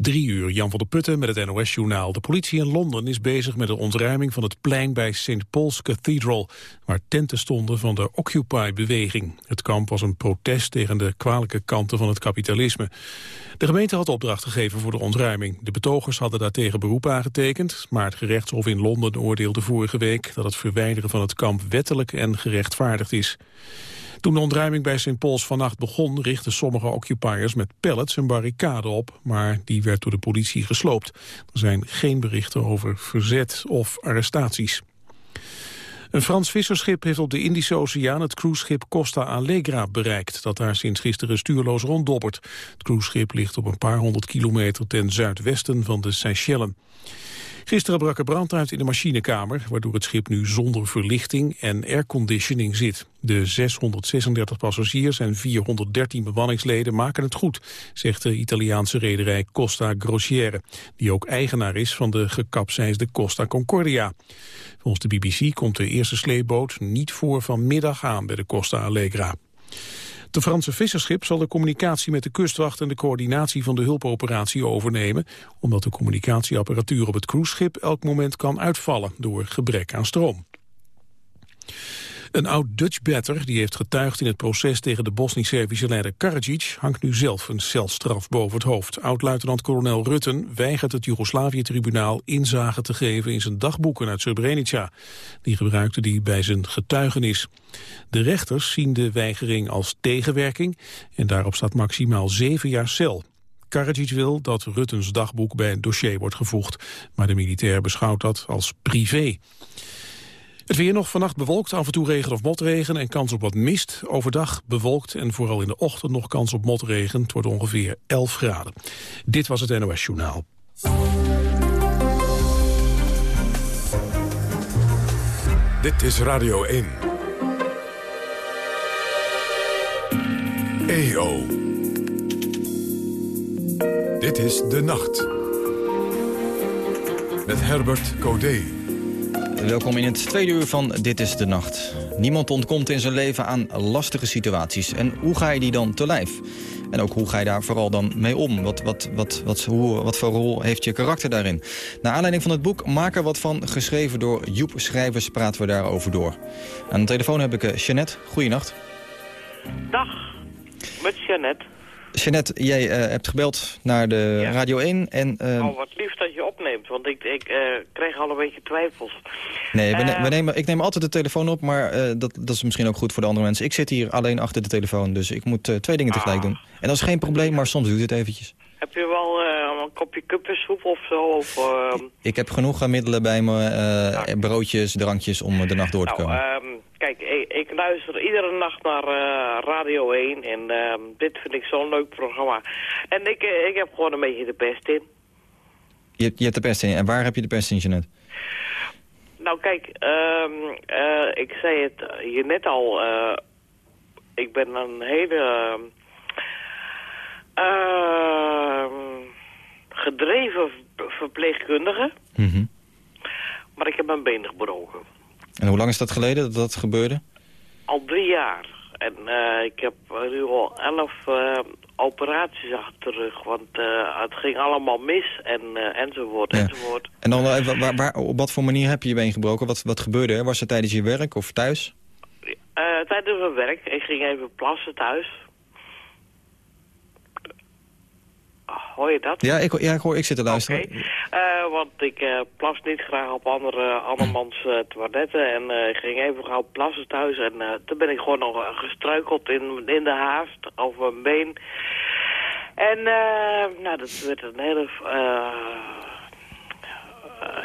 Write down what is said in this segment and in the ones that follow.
Drie uur, Jan van der Putten met het NOS-journaal. De politie in Londen is bezig met de ontruiming van het plein bij St. Paul's Cathedral, waar tenten stonden van de Occupy-beweging. Het kamp was een protest tegen de kwalijke kanten van het kapitalisme. De gemeente had opdracht gegeven voor de ontruiming. De betogers hadden daartegen beroep aangetekend, maar het gerechtshof in Londen oordeelde vorige week dat het verwijderen van het kamp wettelijk en gerechtvaardigd is. Toen de ontruiming bij St. Pauls vannacht begon... richtten sommige occupiers met pallets een barricade op... maar die werd door de politie gesloopt. Er zijn geen berichten over verzet of arrestaties. Een Frans visserschip heeft op de Indische Oceaan het cruiseschip Costa Allegra bereikt, dat daar sinds gisteren stuurloos ronddobbert. Het cruiseschip ligt op een paar honderd kilometer ten zuidwesten van de Seychellen. Gisteren brak er brand uit in de machinekamer, waardoor het schip nu zonder verlichting en airconditioning zit. De 636 passagiers en 413 bemanningsleden maken het goed, zegt de Italiaanse rederij Costa Grossiere, die ook eigenaar is van de gekapseisde Costa Concordia. Volgens de BBC komt de eerste sleepboot niet voor vanmiddag aan bij de Costa Allegra. De Franse visserschip zal de communicatie met de kustwacht en de coördinatie van de hulpoperatie overnemen, omdat de communicatieapparatuur op het cruiseschip elk moment kan uitvallen door gebrek aan stroom. Een oud Dutch batter die heeft getuigd in het proces tegen de Bosnisch-Servische leider Karadzic hangt nu zelf een celstraf boven het hoofd. Oud-luitenant-kolonel Rutten weigert het Joegoslavië-tribunaal inzage te geven in zijn dagboeken uit Srebrenica. Die gebruikte hij bij zijn getuigenis. De rechters zien de weigering als tegenwerking en daarop staat maximaal zeven jaar cel. Karadzic wil dat Ruttens dagboek bij een dossier wordt gevoegd, maar de militair beschouwt dat als privé. Het weer nog vannacht bewolkt, af en toe regen of motregen en kans op wat mist. Overdag bewolkt en vooral in de ochtend nog kans op motregen. Het wordt ongeveer 11 graden. Dit was het NOS Journaal. Dit is Radio 1. EO. Dit is De Nacht. Met Herbert Codé. Welkom in het tweede uur van Dit is de Nacht. Niemand ontkomt in zijn leven aan lastige situaties. En hoe ga je die dan te lijf? En ook hoe ga je daar vooral dan mee om? Wat, wat, wat, wat, hoe, wat voor rol heeft je karakter daarin? Naar aanleiding van het boek Maak er wat van, geschreven door Joep Schrijvers, praten we daarover door. Aan de telefoon heb ik uh, Jeannette. Goeienacht. Dag, met Jeannette. Jeannette, jij uh, hebt gebeld naar de Ja. Radio 1 en... uh, Oh, wat lief opneemt, want ik, ik eh, kreeg al een beetje twijfels. Nee, we, ne- Eh, we nemen, ik neem altijd de telefoon op, maar eh, dat, dat is misschien ook goed voor de andere mensen. Ik zit hier alleen achter de telefoon, dus ik moet twee dingen tegelijk Ah. doen. En dat is geen probleem, maar soms duurt het eventjes. Heb je wel een kopje kuppensoep of zo? Of, ehm, Ik heb genoeg middelen bij me, broodjes, drankjes om de nacht door te nou, komen. ehm, kijk, ik, ik luister iedere nacht naar Radio 1 en ehm, dit vind ik zo'n leuk programma. En ik, ik heb gewoon een beetje de pest in. Je, hebt- je hebt de pest in. En waar heb je de pest in, Jeanette? Nou kijk, ehm, eh, ik zei het je net al, eh, ik ben een hele ehm, gedreven ver- verpleegkundige, Mhm. maar ik heb mijn been gebroken. En hoe lang is dat geleden dat dat gebeurde? Al drie jaar. En eh, ik heb nu al elf eh, operaties achter de rug, want eh, het ging allemaal mis en, enzovoort, Ja. enzovoort. En dan, wa- waar, waar- op wat voor manier heb je je been gebroken? Wat, wat gebeurde er? Was het tijdens je werk of thuis? Tijdens mijn werk, ik ging even plassen thuis. Ah, Hoor je dat? Ja, ik, ja, ik hoor, ik zit te luisteren. Eh, want ik eh, plas niet graag op andere, andermans eh, toiletten. En ik ging even gauw plassen thuis. En toen ben ik gewoon nog gestruikeld in, in de haast over mijn been. En eh, nou, dat werd een hele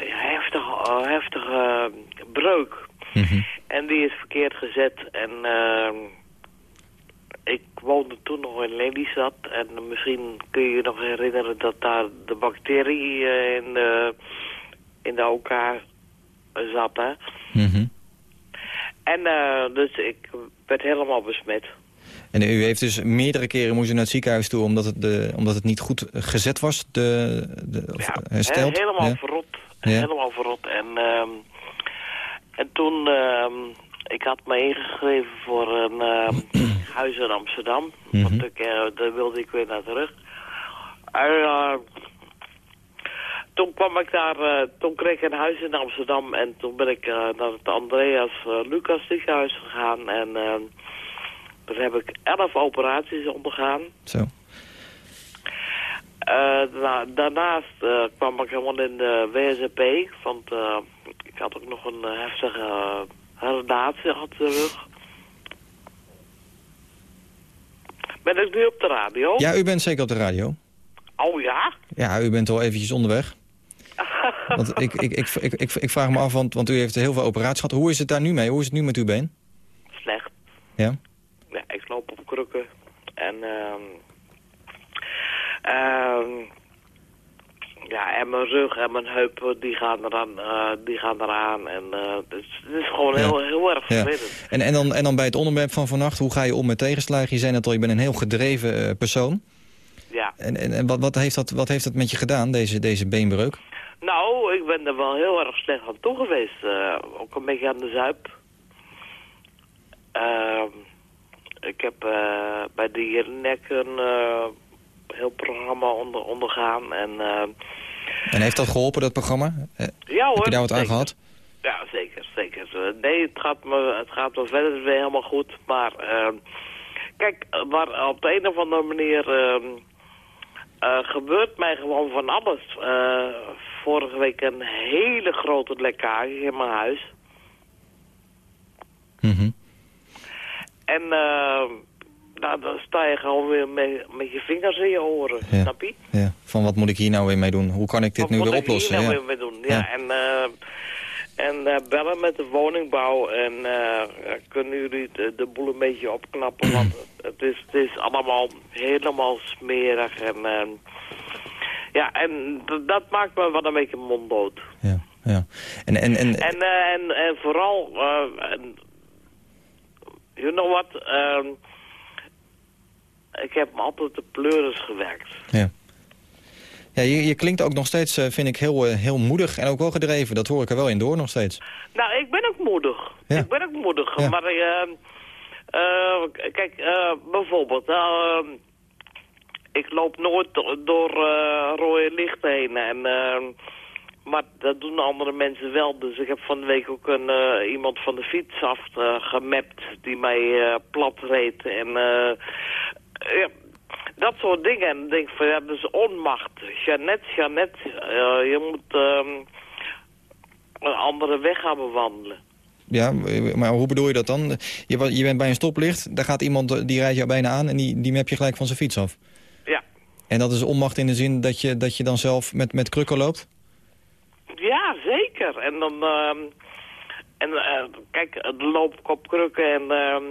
heftige, heftige breuk. Mhm. En die is verkeerd gezet. En eh, ik woonde toen nog in Lelystad. En misschien kun je je nog herinneren dat daar de bacterie eh, in, de, in de OK zat. Hè? Mhm. En eh, dus ik werd helemaal besmet. En u heeft dus meerdere keren moest u naar het ziekenhuis toe... omdat het, de, omdat het niet goed gezet was, de, de, Ja, hersteld? helemaal Ja. verrot. Ja. Helemaal verrot. En, ehm, en toen, ehm, ik had me ingeschreven voor een ehm, huis in Amsterdam. Mhm. Want ik, eh, daar wilde ik weer naar terug. En, eh, toen kwam ik daar, eh, toen kreeg ik een huis in Amsterdam en toen ben ik eh, naar het Andreas eh, Lucas ziekenhuis gegaan en eh, daar heb ik elf operaties ondergaan. Zo. Eh, daarna- daarnaast eh, kwam ik helemaal in de WSP, want eh, ik had ook nog een eh, heftige uh, herdatie achter de rug. Ben ik nu op de radio? Ja, u bent zeker op de radio. Oh ja? Ja, u bent al eventjes onderweg. Want ik, ik, ik, ik, ik, ik vraag me af, want, want u heeft heel veel operaties gehad. Hoe is het daar nu mee? Hoe is het nu met uw been? Slecht. Ja? Ja, ik loop op krukken. En, ehm ehm ja, en mijn rug en mijn heupen, die gaan eraan. eh, die gaan eraan. En eh, het, is, het is gewoon Ja. heel, heel erg Ja. vervelend. En, en, dan, en dan bij het onderwerp van vannacht, hoe ga je om met tegenslagen? Je zei net al, je bent een heel gedreven eh, persoon. Ja. En, en, en wat, wat, heeft dat, wat heeft dat met je gedaan, deze, deze beenbreuk? Nou, ik ben er wel heel erg slecht aan toe geweest. ook een beetje aan de zuip. Ehm, ik heb bij de Jelinek een heel programma onder, ondergaan. En eh, En heeft dat geholpen, dat programma? Eh, ja hoor. heb je daar wat aan zeker. gehad? Ja, zeker, zeker. Eh, Nee, het gaat me, het gaat me verder weer helemaal goed. Maar eh, kijk, maar op de een of andere manier eh, eh, gebeurt mij gewoon van alles. Vorige week een hele grote lekkage in mijn huis. Mhm. En eh, nou, dan sta je gewoon weer met, met je vingers in je oren, Ja. snap je? Ja, van wat moet ik hier nou weer mee doen? Hoe kan ik dit Wat nu moet weer ik hier oplossen? nou Ja. weer mee doen? Ja, en, eh, en eh, bellen met de woningbouw en eh, kunnen jullie de, de boel een beetje opknappen, want het is, het is allemaal helemaal smerig en... ja, en dat maakt me wel een beetje monddood. Ja, ja. En, en, en, En, en, en vooral, you know what, ehm, ik heb me altijd de pleuris gewerkt. ja. Ja, je, je klinkt ook nog steeds, eh, vind ik, heel, eh, heel moedig en ook wel gedreven. Dat hoor ik er wel in door nog steeds. Nou, ik ben ook moedig. Ja. Ik ben ook moedig. Ja. Maar eh, eh, kijk, bijvoorbeeld, eh, ik loop nooit do- door rode lichten heen. En, maar dat doen andere mensen wel. Dus ik heb van de week ook een, iemand van de fiets gemapt die mij plat reed. En eh, ja, dat soort dingen. En dan denk ik van, ja, dat is onmacht. Jeannette, Jeannette, eh, je moet ehm, een andere weg gaan bewandelen. Ja, maar hoe bedoel je dat dan? Je, je bent bij een stoplicht, daar gaat iemand, eh, die rijdt jou bijna aan... en die, die map je gelijk van zijn fiets af. Ja. En dat is onmacht in de zin dat je, dat je dan zelf met, met krukken loopt? Ja, zeker. En dan, ehm, en eh, kijk, dan loop ik op krukken en, ehm,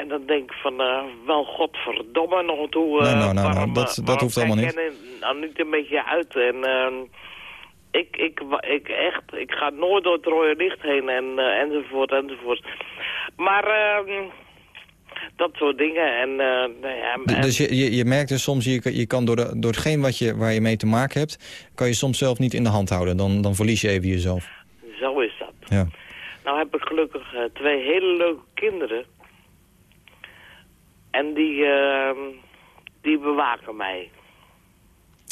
en dan denk ik van, eh, wel godverdomme nog toe. eh, Nou, nou, nou, waarom, nou, dat- eh, dat hoeft allemaal kijk jij nou niet een beetje uit? En ehm, ik, ik, ik echt, ik ga nooit door het rode licht heen en, eh, enzovoort, enzovoort. Maar ehm, dat soort dingen en, eh, nou ja, en- Dus je, je, je merkt dus soms, je, kan- je kan door, de, door hetgeen wat je, waar je mee te maken hebt... kan je soms zelf niet in de hand houden. Dan, dan verlies je even jezelf. zo is dat. Ja. Nou heb ik gelukkig eh, twee hele leuke kinderen. En die, ehm, die bewaken mij.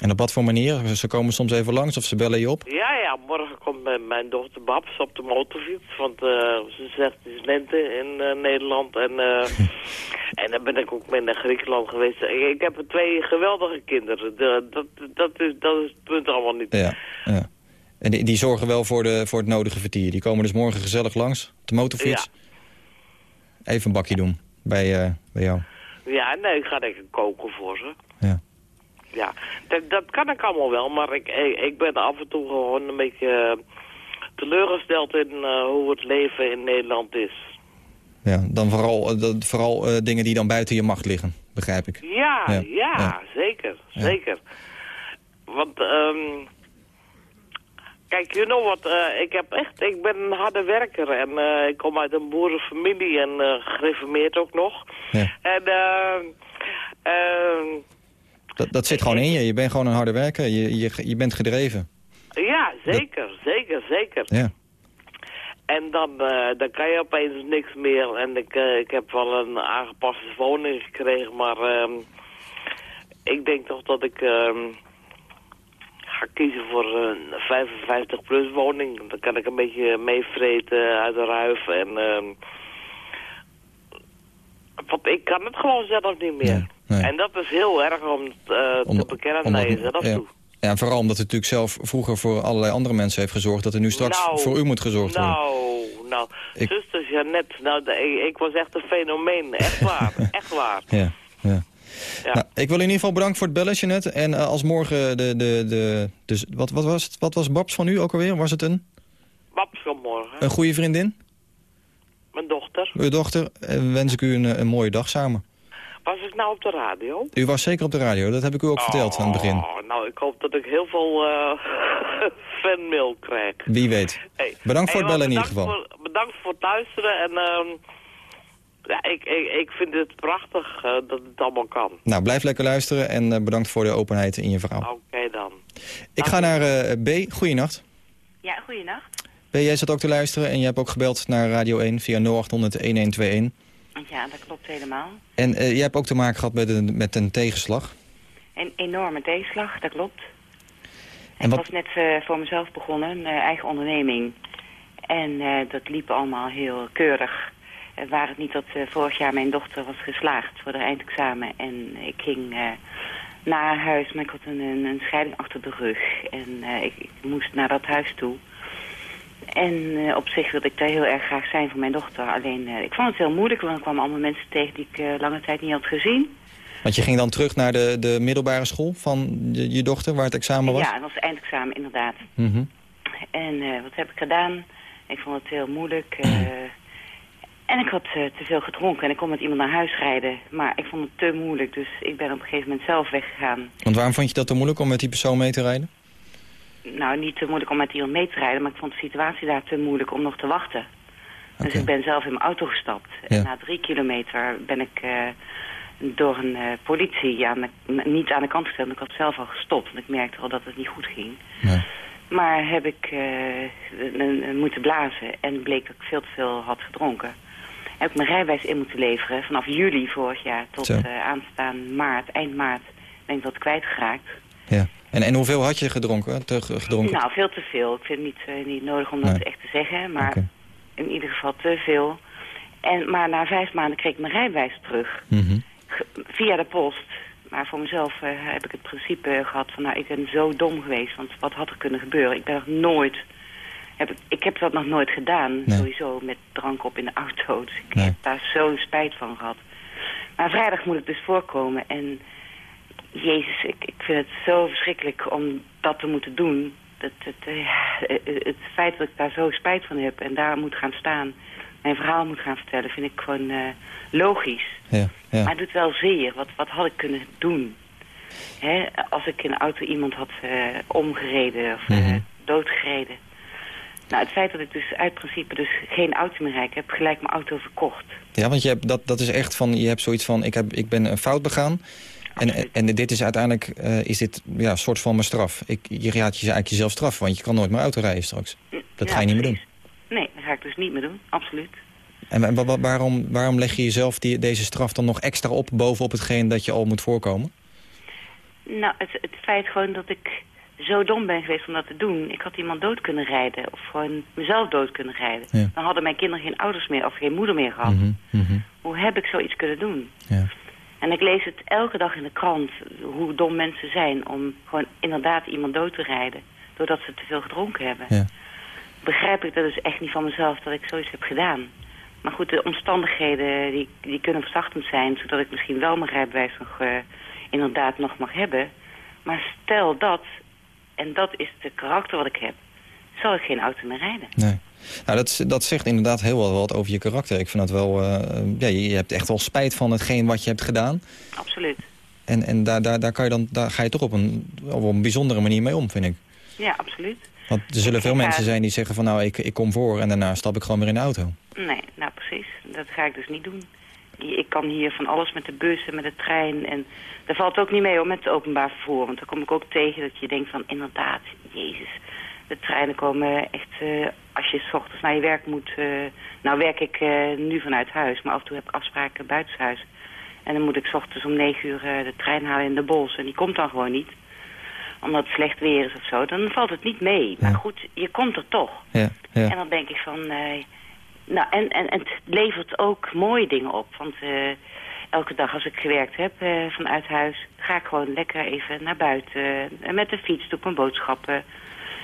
En op wat voor manier? Ze komen soms even langs of ze bellen je op? Ja, ja, morgen komt mijn, dochter Babs op de motorfiets. Want eh, ze zegt het is lente in eh, Nederland. En, eh, en dan ben ik ook mee naar Griekenland geweest. Ik, ik heb twee geweldige kinderen. De- dat, dat, is, dat is het punt allemaal niet. Ja. ja. En die, die zorgen wel voor, de, voor het nodige vertier. Die komen dus morgen gezellig langs, op de motorfiets. Even een bakje doen bij, eh, bij jou. Ja, nee, ik ga denk ik koken voor ze. Ja. Ja, dat, dat kan ik allemaal wel, maar ik, ik, ben af en toe gewoon een beetje eh, teleurgesteld in eh, hoe het leven in Nederland is. Ja, dan vooral, vooral dingen die dan buiten je macht liggen, begrijp ik. Ja, Ja, ja, ja. zeker, Ja. zeker. Want, ehm kijk, you know what, eh, ik heb echt, ik ben een harde werker en eh, ik kom uit een boerenfamilie en eh gereformeerd ook nog. Ja. En, Dat, dat zit gewoon in je. Je bent gewoon een harde werker. Je, je, je bent gedreven. ja, zeker, zeker, zeker. Ja. En dan, dan kan je opeens niks meer. En ik, ik heb wel een aangepaste woning gekregen, maar ehm, ik denk toch dat ik ehm, ga kiezen voor een 55-plus woning. Dan kan ik een beetje meevreten uit de ruif. En, uh, want ik kan het gewoon zelf niet meer. En dat is heel erg om, uh, om te bekennen naar jezelf ja. toe. Ja, vooral omdat u natuurlijk zelf vroeger voor allerlei andere mensen heeft gezorgd... dat er nu straks nou, voor u moet gezorgd worden. Nou, nou, ik... zusters, ja net, nou, de, ik, ik, was echt een fenomeen, echt waar, echt waar. Ja, ja. Ja. Nou, ik wil in ieder geval bedanken voor het bellen, Jeanette. En uh, als morgen de, de, de dus wat, wat, was het, wat was Babs van u ook alweer? Was het een? Babs van morgen. Een goede vriendin? Mijn dochter. Uw dochter, en wens ik u een, een mooie dag samen. Was ik nou op de radio? U was zeker op de radio, dat heb ik u ook oh, verteld aan het begin. Nou, ik hoop dat ik heel veel uh, fanmail krijg. Wie weet. Hey. Bedankt voor het bellen in ieder geval. Voor, bedankt voor het luisteren en uh, ja, ik, ik, ik vind het prachtig uh, dat het allemaal kan. Nou, blijf lekker luisteren en uh, bedankt voor de openheid in je verhaal. Oké okay, dan. Ik ga naar B. Goeienacht. Ja, goeienacht. B, jij zat ook te luisteren en je hebt ook gebeld naar Radio 1 via 0800-1121. Ja, dat klopt helemaal. En uh, jij hebt ook te maken gehad met een, met een tegenslag? Een enorme tegenslag, dat klopt. En ik was net uh, voor mezelf begonnen, een uh, eigen onderneming. En dat liep allemaal heel keurig. Waar het niet dat vorig jaar mijn dochter was geslaagd voor haar eindexamen. En ik ging naar huis, maar ik had een, scheiding achter de rug. En ik, ik moest naar dat huis toe. En op zich wilde ik daar heel erg graag zijn voor mijn dochter. Alleen, ik vond het heel moeilijk, want er kwamen allemaal mensen tegen die ik lange tijd niet had gezien. Want je ging dan terug naar de, de middelbare school van je, je dochter, waar het examen was? Ja, dat was het eindexamen, inderdaad. Mm -hmm. En wat heb ik gedaan? Ik vond het heel moeilijk. en ik had te veel gedronken en ik kon met iemand naar huis rijden. Maar ik vond het te moeilijk, dus ik ben op een gegeven moment zelf weggegaan. Want waarom vond je dat te moeilijk om met die persoon mee te rijden? nou, niet te moeilijk om met iemand mee te rijden, maar ik vond de situatie daar te moeilijk om nog te wachten. Okay. Dus ik ben zelf in mijn auto gestapt. Ja. En na drie kilometer ben ik uh, door een uh, politie aan de, niet aan de kant gesteld. Ik had zelf al gestopt, want ik merkte al dat het niet goed ging. Nee. Maar heb ik moeten blazen en bleek dat ik veel te veel had gedronken. Heb ik mijn rijbewijs in moeten leveren. Vanaf juli vorig jaar tot aanstaan maart, eind maart, ben ik dat kwijtgeraakt. Ja. En, en hoeveel had je gedronken, te, gedronken? Nou, veel te veel. Ik vind het niet, uh, niet nodig om dat nee. echt te zeggen. Maar okay. in ieder geval te veel. En, maar na vijf maanden kreeg ik mijn rijbewijs terug. Mm -hmm. Via de post. Maar voor mezelf uh, heb ik het principe gehad van... nou, ik ben zo dom geweest. Want wat had er kunnen gebeuren? Ik ben nog nooit... Heb ik, ik heb dat nog nooit gedaan. Nee. Sowieso met drank op in de auto. Dus ik Nee. heb daar zo'n spijt van gehad. Maar vrijdag moet het dus voorkomen. En Jezus, ik, ik vind het zo verschrikkelijk om dat te moeten doen. Dat, het, uh, het feit dat ik daar zo spijt van heb en daar moet gaan staan... mijn verhaal moet gaan vertellen, vind ik gewoon uh, logisch. Ja, ja. Maar het doet wel zeer. Wat, wat had ik kunnen doen? Hè? Als ik in een auto iemand had uh, omgereden of Mm -hmm. doodgereden. Nou, het feit dat ik dus uit principe dus geen auto meer rijd, heb gelijk mijn auto verkocht. Ja, want je hebt, dat, dat is echt van, je hebt zoiets van, ik, heb, ik ben een fout begaan... En, en dit is uiteindelijk uh, is dit ja, een soort van mijn straf. Ik, je gaat je eigenlijk jezelf straffen, want je kan nooit meer auto rijden straks. Dat ja, ga je niet precies. meer doen. Nee, dat ga ik dus niet meer doen, absoluut. En, en wa waarom, waarom leg je jezelf die, deze straf dan nog extra op bovenop hetgeen dat je al moet voorkomen? Nou, het, het feit gewoon dat ik zo dom ben geweest om dat te doen. Ik had iemand dood kunnen rijden of gewoon mezelf dood kunnen rijden. Ja. Dan hadden mijn kinderen geen ouders meer of geen moeder meer gehad. Mm -hmm, mm -hmm. Hoe heb ik zoiets kunnen doen? Ja. En ik lees het elke dag in de krant, hoe dom mensen zijn om gewoon inderdaad iemand dood te rijden. Doordat ze te veel gedronken hebben. Ja. Begrijp ik dat dus echt niet van mezelf dat ik zoiets heb gedaan. Maar goed, de omstandigheden die, die kunnen verzachtend zijn, zodat ik misschien wel mijn rijbewijs nog uh, inderdaad nog mag hebben. Maar stel dat, en dat is de karakter wat ik heb, zal ik geen auto meer rijden. Nee. Nou, dat, dat zegt inderdaad heel wel wat over je karakter. Ik vind dat wel... Uh, ja, je, je, hebt echt wel spijt van hetgeen wat je hebt gedaan. Absoluut. En, en daar, daar, daar, kan je dan, daar ga je toch op een, op een bijzondere manier mee om, vind ik. Ja, absoluut. Want er zullen veel mensen zijn die zeggen van... nou, ik, ik kom voor en daarna stap ik gewoon weer in de auto. Nee, nou precies. Dat ga ik dus niet doen. Ik kan hier van alles met de bus en met de trein. En daar valt ook niet mee hoor, met het openbaar vervoer. Want daar kom ik ook tegen dat je denkt van... inderdaad, jezus, de treinen komen echt... Uh, als je s ochtends naar je werk moet... Uh, nou werk ik uh, nu vanuit huis, maar af en toe heb ik afspraken buitenshuis. En dan moet ik s ochtends om negen uur de trein halen in de Bols. En die komt dan gewoon niet. omdat het slecht weer is of zo, dan valt het niet mee. Maar goed, je komt er toch. Ja, ja. En dan denk ik van... Nou, en, en, en het levert ook mooie dingen op. Want uh, elke dag als ik gewerkt heb uh, vanuit huis... ga ik gewoon lekker even naar buiten. en met de fiets doe ik mijn boodschappen.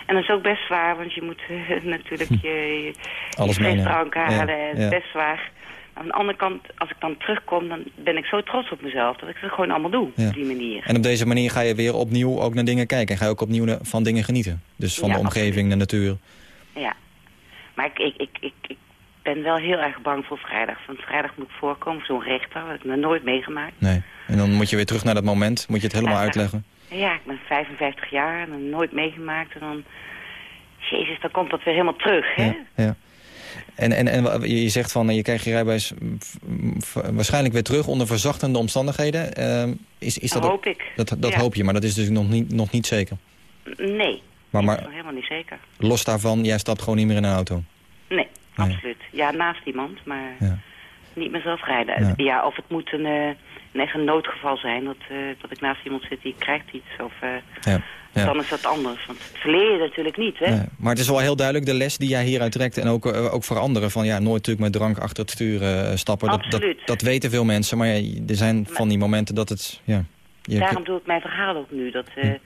En dat is ook best zwaar, want je moet natuurlijk je, je, Alles je drank halen. Ja, ja. best zwaar. Aan de andere kant, als ik dan terugkom, dan ben ik zo trots op mezelf... dat ik het gewoon allemaal doe, op die manier. En op deze manier ga je weer opnieuw ook naar dingen kijken. En ga je ook opnieuw van dingen genieten. Dus van de omgeving, de natuur. Ja. Maar ik, ik, ik, ik ben wel heel erg bang voor vrijdag. Want vrijdag moet ik voorkomen, zo'n rechter. Dat heb ik nog nooit meegemaakt. Nee. En dan moet je weer terug naar dat moment. Moet je het helemaal uitleggen. Ja, ik ben 55 jaar en nooit meegemaakt. En dan... Jezus, dan komt dat weer helemaal terug, hè? Ja, ja. En, en, en je zegt van, je krijgt je rijbewijs waarschijnlijk weer terug onder verzachtende omstandigheden. Uh, is, is dat, dat hoop ik. Dat, dat hoop je, maar dat is dus nog niet, nog niet zeker. Nee, maar, maar, helemaal niet zeker. Los daarvan, jij stapt gewoon niet meer in een auto? Nee, nee. absoluut. Ja, naast iemand, maar ja. niet mezelf rijden. Ja. ja. of het moet een, een echt een noodgeval zijn, dat, uh, dat ik naast iemand zit die krijgt iets. Of, ja. Ja. Dan is dat anders. Want het verleer je natuurlijk niet, hè? Nee, maar het is wel heel duidelijk de les die jij hieruit trekt. En ook, uh, ook voor anderen. Van ja, nooit natuurlijk met drank achter het stuur uh, stappen. Dat, dat, dat, weten veel mensen. Maar ja, er zijn maar, van die momenten dat het... Ja, je... Daarom doe ik mijn verhaal ook nu. Dat, uh, hm.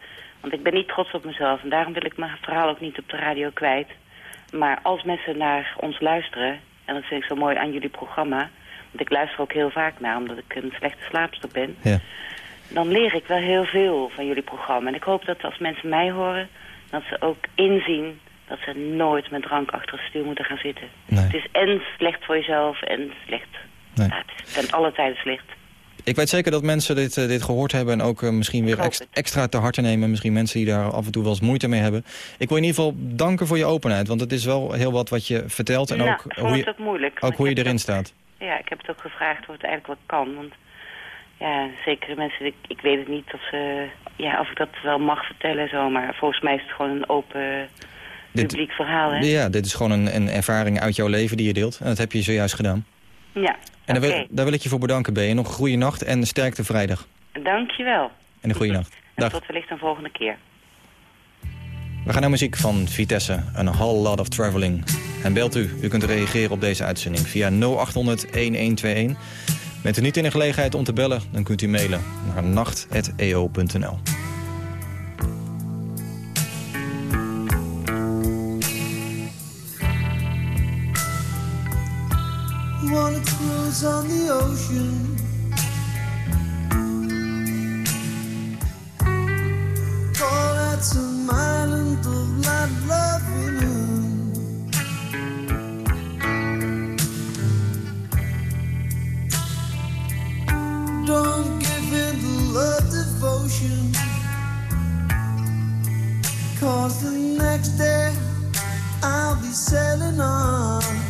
Want ik ben niet trots op mezelf. En daarom wil ik mijn verhaal ook niet op de radio kwijt. Maar als mensen naar ons luisteren... En dat vind ik zo mooi aan jullie programma... Want ik luister ook heel vaak naar, omdat ik een slechte slaapster ben... Ja dan leer ik wel heel veel van jullie programma. En ik hoop dat als mensen mij horen, dat ze ook inzien dat ze nooit met drank achter het stuur moeten gaan zitten. Nee. Het is en slecht voor jezelf en slecht. Nee. Ja, het is ten alle tijden slecht. Ik weet zeker dat mensen dit, uh, dit gehoord hebben en ook uh, misschien weer ex extra te harte nemen. Misschien mensen die daar af en toe wel eens moeite mee hebben. Ik wil in ieder geval danken voor je openheid, want het is wel heel wat wat je vertelt. En nou, ook hoe je, ook, moeilijk, ook hoe je erin staat. Ja, ik heb het ook gevraagd of het eigenlijk wel kan. Want ja, zeker mensen, ik, ik weet het niet of, ze, ja, of ik dat wel mag vertellen zo, maar volgens mij is het gewoon een open publiek verhaal. Hè? Ja, dit is gewoon een, een ervaring uit jouw leven die je deelt. En dat heb je zojuist gedaan. Ja, En daar, wil, daar wil ik je voor bedanken, Ben. Nog een goede nacht en sterkte vrijdag. Dank je wel. En een goede nacht. Dag. tot wellicht een volgende keer. We gaan naar muziek van Vitesse, een whole lot of traveling. En belt u, u kunt reageren op deze uitzending via 0800 1121. Bent u niet in de gelegenheid om te bellen, dan kunt u mailen naar nacht.eo.nl. Wanna cruise on the ocean Call out some island of light loving don't give in to love devotion. Cause the next day I'll be sailing on.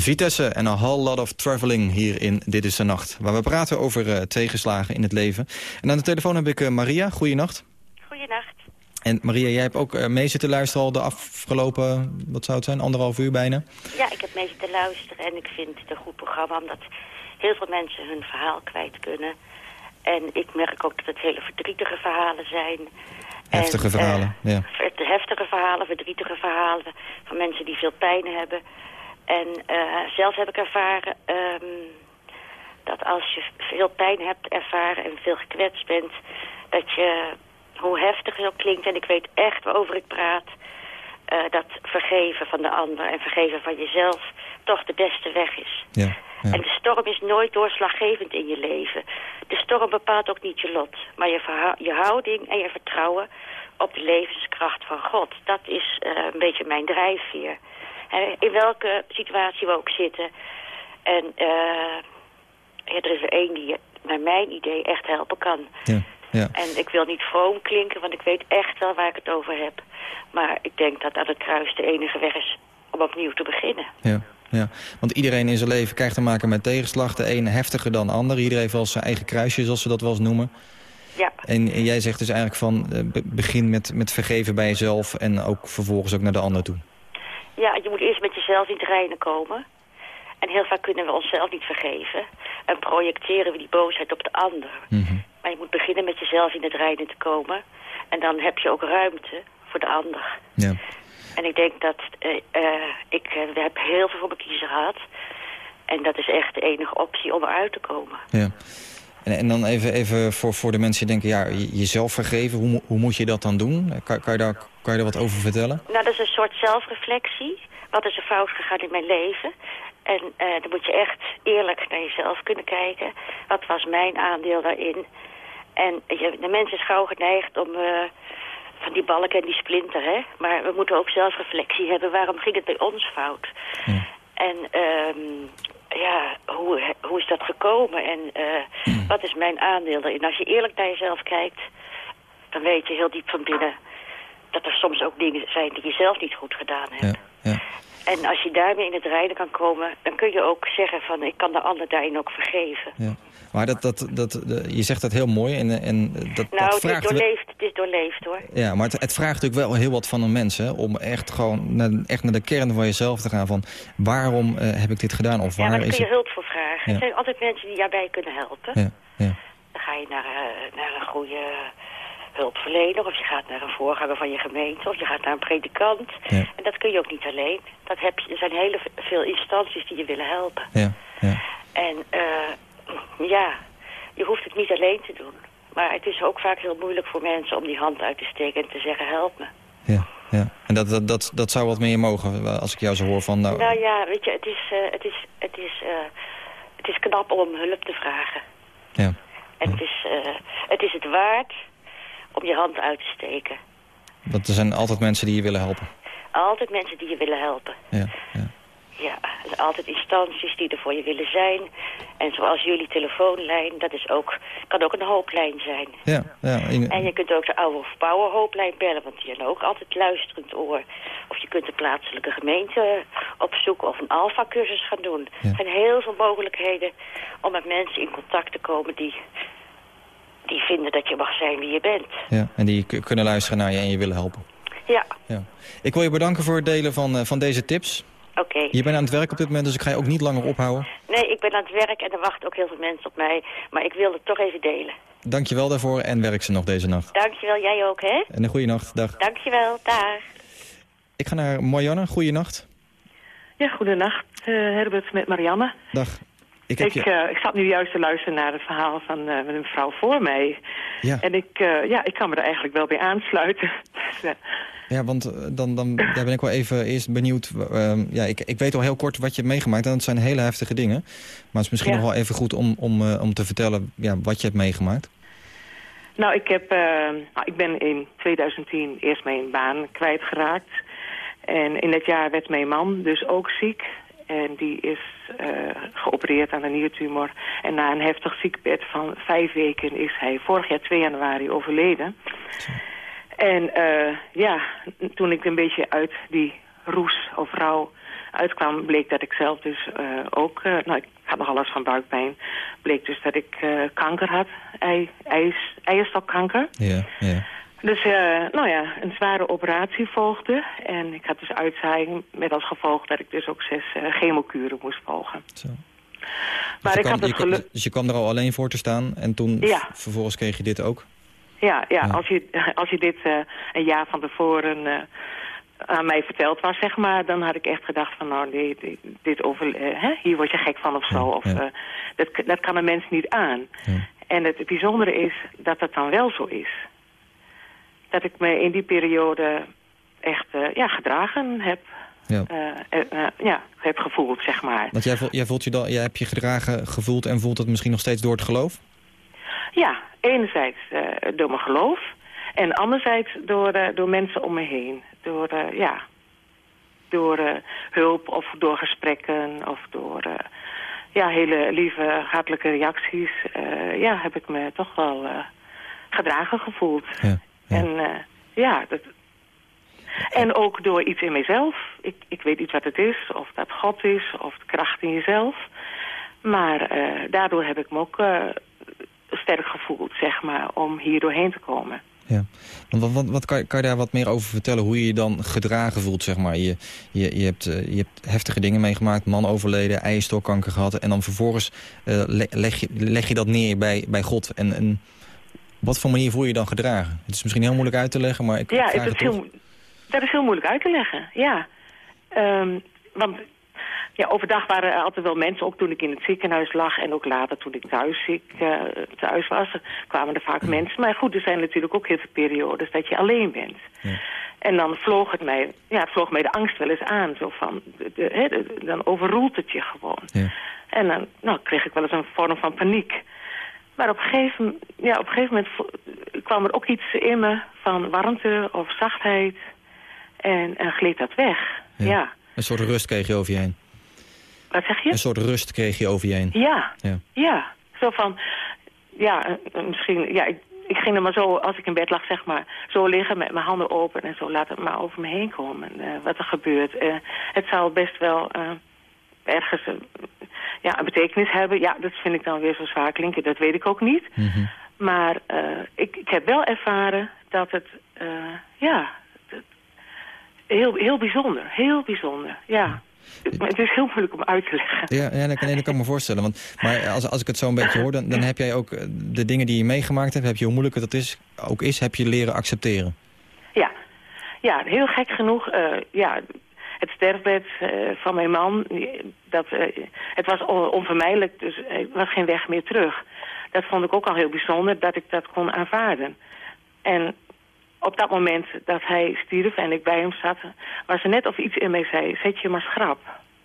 Vitesse en een whole lot of traveling hier in Dit is de Nacht. Waar we praten over uh, tegenslagen in het leven. En aan de telefoon heb ik uh, Maria. Goeienacht. Goeienacht. En Maria, jij hebt ook uh, mee zitten luisteren al de afgelopen, wat zou het zijn, anderhalf uur bijna? Ja, ik heb mee zitten luisteren en ik vind het een goed programma... omdat heel veel mensen hun verhaal kwijt kunnen. En ik merk ook dat het hele verdrietige verhalen zijn... Heftige en, verhalen, ja. Heftige verhalen, verdrietige verhalen van mensen die veel pijn hebben... En uh, zelf heb ik ervaren um, dat als je veel pijn hebt ervaren en veel gekwetst bent... dat je, hoe heftig het ook klinkt, en ik weet echt waarover ik praat... Uh, dat vergeven van de ander en vergeven van jezelf toch de beste weg is. Ja, ja. En de storm is nooit doorslaggevend in je leven. De storm bepaalt ook niet je lot, maar je, je houding en je vertrouwen op de levenskracht van God. Dat is uh, een beetje mijn drijfveer in welke situatie we ook zitten. En uh, er is er één die naar mijn idee echt helpen kan. Ja, ja. En ik wil niet vroom klinken, want ik weet echt wel waar ik het over heb. Maar ik denk dat aan het kruis de enige weg is om opnieuw te beginnen. Ja, ja. Want iedereen in zijn leven krijgt te maken met tegenslag. De ene heftiger dan de ander. Iedereen heeft wel zijn eigen kruisje, zoals ze dat wel eens noemen. Ja. En, en jij zegt dus eigenlijk van, uh, begin met, met vergeven bij jezelf... en ook vervolgens ook naar de ander toe. Ja, je moet eerst met jezelf in het reinen komen. En heel vaak kunnen we onszelf niet vergeven. En projecteren we die boosheid op de ander. Mm Maar je moet beginnen met jezelf in het reinen te komen. En dan heb je ook ruimte voor de ander. Ja. En ik denk dat... Uh, uh, ik uh, heb heel veel voor mijn kiezen gehad. En dat is echt de enige optie om eruit te komen. Ja. En, en dan even, even voor, voor de mensen die denken, ja, jezelf vergeven, hoe, hoe moet je dat dan doen? Kan, kan, je daar, kan je daar wat over vertellen? Nou, dat is een soort zelfreflectie. Wat is er fout gegaan in mijn leven? En uh, dan moet je echt eerlijk naar jezelf kunnen kijken. Wat was mijn aandeel daarin? En je, de mens is gauw geneigd om uh, van die balk en die splinter, hè? Maar we moeten ook zelfreflectie hebben. Waarom ging het bij ons fout? Ja. En um, ja, hoe, hoe is dat gekomen en uh, wat is mijn aandeel erin? Als je eerlijk naar jezelf kijkt, dan weet je heel diep van binnen dat er soms ook dingen zijn die je zelf niet goed gedaan hebt. Ja, ja. En als je daarmee in het rijden kan komen, dan kun je ook zeggen van ik kan de ander daarin ook vergeven. Ja. Maar dat, dat, dat, je zegt dat heel mooi en, en dat, nou, dat vraagt... het is doorleefd, het is doorleefd hoor. Ja, maar het, het vraagt natuurlijk wel heel wat van een mens, hè, om echt gewoon naar, echt naar de kern van jezelf te gaan van waarom uh, heb ik dit gedaan of waar ja, is kun je het... hulp voor vragen. Ja. Er zijn altijd mensen die daarbij kunnen helpen. Ja, ja. Dan ga je naar, uh, naar een goede hulpverlener of je gaat naar een voorganger van je gemeente of je gaat naar een predikant. Ja. En dat kun je ook niet alleen. Dat heb je, er zijn heel veel instanties die je willen helpen. Ja, ja. En uh, ja, je hoeft het niet alleen te doen. Maar het is ook vaak heel moeilijk voor mensen om die hand uit te steken en te zeggen help me. Ja, ja. En dat, dat, dat, dat zou wat meer mogen als ik jou zo hoor van... Nou, nou ja, weet je, het is, uh, het is, het is, uh, het is knap om hulp te vragen. Ja. En het is, uh, het is het waard om je hand uit te steken. Want er zijn altijd mensen die je willen helpen. Altijd mensen die je willen helpen. Ja, ja. Ja, er zijn altijd instanties die er voor je willen zijn. En zoals jullie telefoonlijn, dat is ook, kan ook een hooplijn zijn. Ja, ja. En je kunt ook de oude of Power hooplijn bellen, want die hebben ook altijd luisterend oor. Of je kunt de plaatselijke gemeente opzoeken of een alfa-cursus gaan doen. Ja. Er zijn heel veel mogelijkheden om met mensen in contact te komen die die vinden dat je mag zijn wie je bent. Ja, en die kunnen luisteren naar je en je willen helpen. Ja. ja. Ik wil je bedanken voor het delen van, uh, van deze tips. Oké. Okay. Je bent aan het werk op dit moment, dus ik ga je ook niet langer ophouden. Nee, ik ben aan het werk en er wachten ook heel veel mensen op mij. Maar ik wilde het toch even delen. Dank je wel daarvoor en werk ze nog deze nacht. Dank je wel, jij ook, hè? En een goede nacht, dag. Dank je wel, dag. Ik ga naar Marianne, goede nacht. Ja, goedenacht. Uh, Herbert met Marianne. Dag. Ik, ik, uh, ik zat nu juist te luisteren naar het verhaal van uh, een vrouw voor mij. Ja. En ik, uh, ja, ik kan me er eigenlijk wel bij aansluiten. Dus, ja, want dan, dan daar ben ik wel even eerst benieuwd. Ehm, ja, ik, ik weet al heel kort wat je hebt meegemaakt. En dat zijn hele heftige dingen. Maar het is misschien nog wel even goed om, om, om te vertellen ja, wat je hebt meegemaakt. Nou, ik, heb, nou, ik ben in 2010 eerst mijn baan kwijtgeraakt. En in dat jaar werd mijn man dus ook ziek. En die is uh, geopereerd aan een niertumor. En na een heftig ziekbed van vijf weken is hij vorig jaar 2 januari overleden. En uh, ja, toen ik een beetje uit die roes of rouw uitkwam... bleek dat ik zelf dus uh, ook... nou, ik had nogal last van buikpijn. Bleek dus dat ik kanker had. Ei, ei, eierstokkanker. Ja, ja. Dus uh, nou ja, een zware operatie volgde. En ik had dus uitzaaiing met als gevolg dat ik dus ook zes uh, chemokuren moest volgen. Zo. Maar dus ik had het geluk... Dus je kwam er al alleen voor te staan en toen ja. vervolgens kreeg je dit ook? Ja, ja, Als, je, als je dit uh, een jaar van tevoren aan mij verteld was, zeg maar... dan had ik echt gedacht van, nou, dit, dit, dit over, hè? hier word je gek van of zo. Of, dat, dat kan een mens niet aan. En het bijzondere is dat dat dan wel zo is dat ik me in die periode echt uh, ja, gedragen heb. Ja. Uh, uh, ja, heb gevoeld, zeg maar. Want jij, jij, voelt je dan, jij hebt je gedragen, gevoeld en voelt het misschien nog steeds door het geloof? Ja, enerzijds door mijn geloof. En anderzijds door, door mensen om me heen. Door, ja, door hulp of door gesprekken of door ja, hele lieve, hartelijke reacties. ja, heb ik me toch wel gedragen gevoeld. Ja. En uh, ja, dat... En ook door iets in mezelf. Ik, ik weet niet wat het is, of dat God is, of de kracht in jezelf. Maar uh, daardoor heb ik me ook uh, sterk gevoeld, zeg maar, om hier doorheen te komen. Ja, want wat, wat, kan, kan, je daar wat meer over vertellen? Hoe je je dan gedragen voelt, zeg maar. Je, je, je, hebt, je hebt heftige dingen meegemaakt, man overleden, eierstokkanker gehad... en dan vervolgens leg, je, leg je dat neer bij, bij God. En, en wat voor manier voel je je dan gedragen? Het is misschien heel moeilijk uit te leggen, maar ik ja, vraag het, heel, dat is heel moeilijk uit te leggen, ja. Um, want ja, overdag waren er altijd wel mensen, ook toen ik in het ziekenhuis lag... en ook later toen ik thuis, ziek, uh, thuis was, kwamen er vaak mensen. Maar goed, er zijn natuurlijk ook heel veel periodes dat je alleen bent. Ja. En dan vloog het mij, ja, het vloog mij de angst wel eens aan. Zo van, de, de, dan overroelt het je gewoon. Ja. En dan nou, kreeg ik wel eens een vorm van paniek. Maar op een gegeven, ja, op een gegeven moment kwam er ook iets in me van warmte of zachtheid. En, en gleed dat weg, ja. Een soort rust kreeg je over je heen. Wat zeg je? Een soort rust kreeg je over je heen. Ja, ja. ja. Zo van, ja, eh, misschien, ja, ik, ik ging er maar zo, als ik in bed lag, zeg maar, zo liggen met mijn handen open en zo laat het maar over me heen komen. Uh, wat er gebeurt. Uh, het zou best wel uh, ergens ja, een betekenis hebben. Ja, dat vind ik dan weer zo zwaar klinken. Dat weet ik ook niet. Mhm. Maar uh, ik, ik heb wel ervaren dat het, uh, ja, heel, heel bijzonder. Heel bijzonder, ja. Het is heel moeilijk om uit te leggen. Ja, ja dat, kan, dat kan me voorstellen. Want, maar als, als ik het zo een beetje hoor, dan, dan heb jij ook eh, de dingen die je meegemaakt hebt... heb je hoe moeilijk het is, ook is, heb je leren accepteren. Ja, ja heel gek genoeg. Uh, ja, het sterfbed uh, van mijn man, dat, uh, het was onvermijdelijk, dus er was geen weg meer terug. Dat vond ik ook al heel bijzonder, dat ik dat kon aanvaarden. En op dat moment dat hij stierf en ik bij hem zat, was er net of iets in mij zei, zet je maar schrap.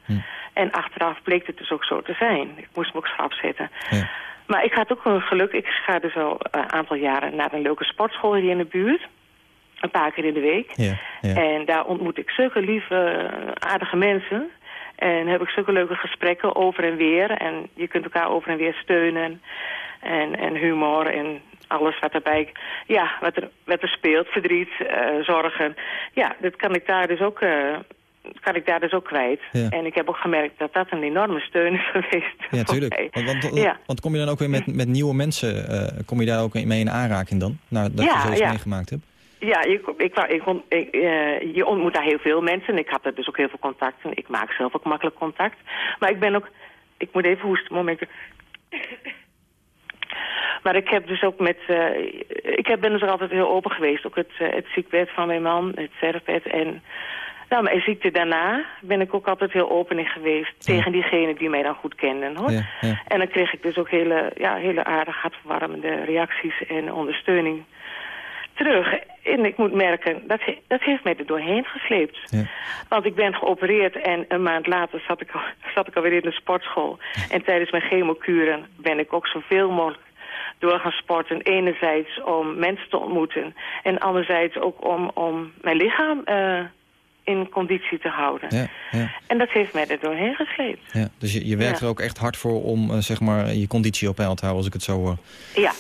Hm. En achteraf bleek het dus ook zo te zijn. Ik moest me ook schrap zetten. Ja. Maar ik had ook een geluk, ik ga dus al een aantal jaren naar een leuke sportschool hier in de buurt een paar keer in de week. Ja, ja. En daar ontmoet ik zulke lieve, aardige mensen. En heb ik zulke leuke gesprekken over en weer. En je kunt elkaar over en weer steunen. En, en humor en alles wat erbij... Ja, wat er, wat er speelt. Verdriet, uh, zorgen. Ja, dat kan ik daar dus ook... Uh, kan ik daar dus ook kwijt. Ja. En ik heb ook gemerkt dat dat een enorme steun is geweest. Ja, tuurlijk. Want, want, ja. want, kom je dan ook weer met, met nieuwe mensen, uh, kom je daar ook mee in aanraking dan? Nou, dat je zoiets meegemaakt hebt? Ja, ik, ik, ik, ik uh, je ontmoet daar heel veel mensen. Ik had er dus ook heel veel contacten. Ik maak zelf ook makkelijk contact. Maar ik ben ook... Ik moet even hoesten, momenten. maar ik heb dus ook met... Uh, ik heb, ben dus er altijd heel open geweest. Ook het, uh, het ziekbed van mijn man, het sterfbed. En Nou, mijn ziekte daarna ben ik ook altijd heel open in geweest. Tegen diegenen die mij dan goed kenden, hoor. Ja, ja. En dan kreeg ik dus ook hele, ja, hele aardig hartverwarmende reacties en ondersteuning terug. En ik moet merken, dat, dat heeft mij er doorheen gesleept. Ja. Want ik ben geopereerd en een maand later zat ik, al, zat ik alweer in de sportschool. En tijdens mijn chemokuren ben ik ook zoveel mogelijk door gaan sporten. Enerzijds om mensen te ontmoeten. En anderzijds ook om, om mijn lichaam eh, in conditie te houden. Ja, ja, En dat heeft mij er doorheen gesleept. ja. Dus je, je werkt er ook echt hard voor om eh, zeg maar, je conditie op peil te houden, als ik het zo hoor. Ja.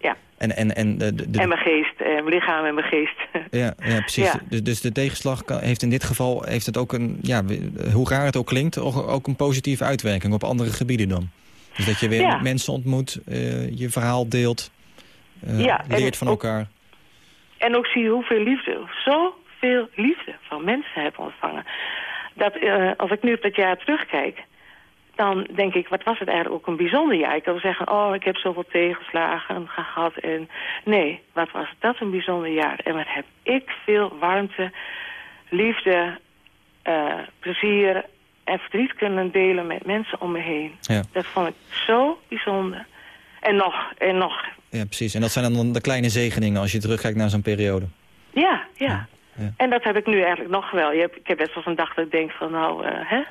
ja. En, en, en, de, de, En mijn geest, eh, mijn lichaam en mijn geest. ja, ja, precies. Ja. Dus, dus de tegenslag heeft in dit geval heeft het ook een, ja, hoe raar het ook klinkt, ook, een positieve uitwerking op andere gebieden dan. Dus dat je weer Ja. mensen ontmoet, eh, je verhaal deelt, eh, Ja, leert van ook- elkaar. En ook zie je hoeveel liefde, zoveel liefde van mensen heb ontvangen. Dat als ik nu op dat jaar terugkijk, dan denk ik, wat was het eigenlijk ook een bijzonder jaar. Ik kan zeggen, oh, ik heb zoveel tegenslagen gehad. En nee, wat was dat een bijzonder jaar. En wat heb ik veel warmte, liefde, eh, plezier en verdriet kunnen delen met mensen om me heen. Ja. Dat vond ik zo bijzonder. En nog, en nog. Ja, precies. En dat zijn dan de kleine zegeningen als je terugkijkt naar zo'n periode. Ja, ja. ja. En dat heb ik nu eigenlijk nog wel. Je hebt, ik heb best wel eens een dag dat ik denk van, nou, eh hè,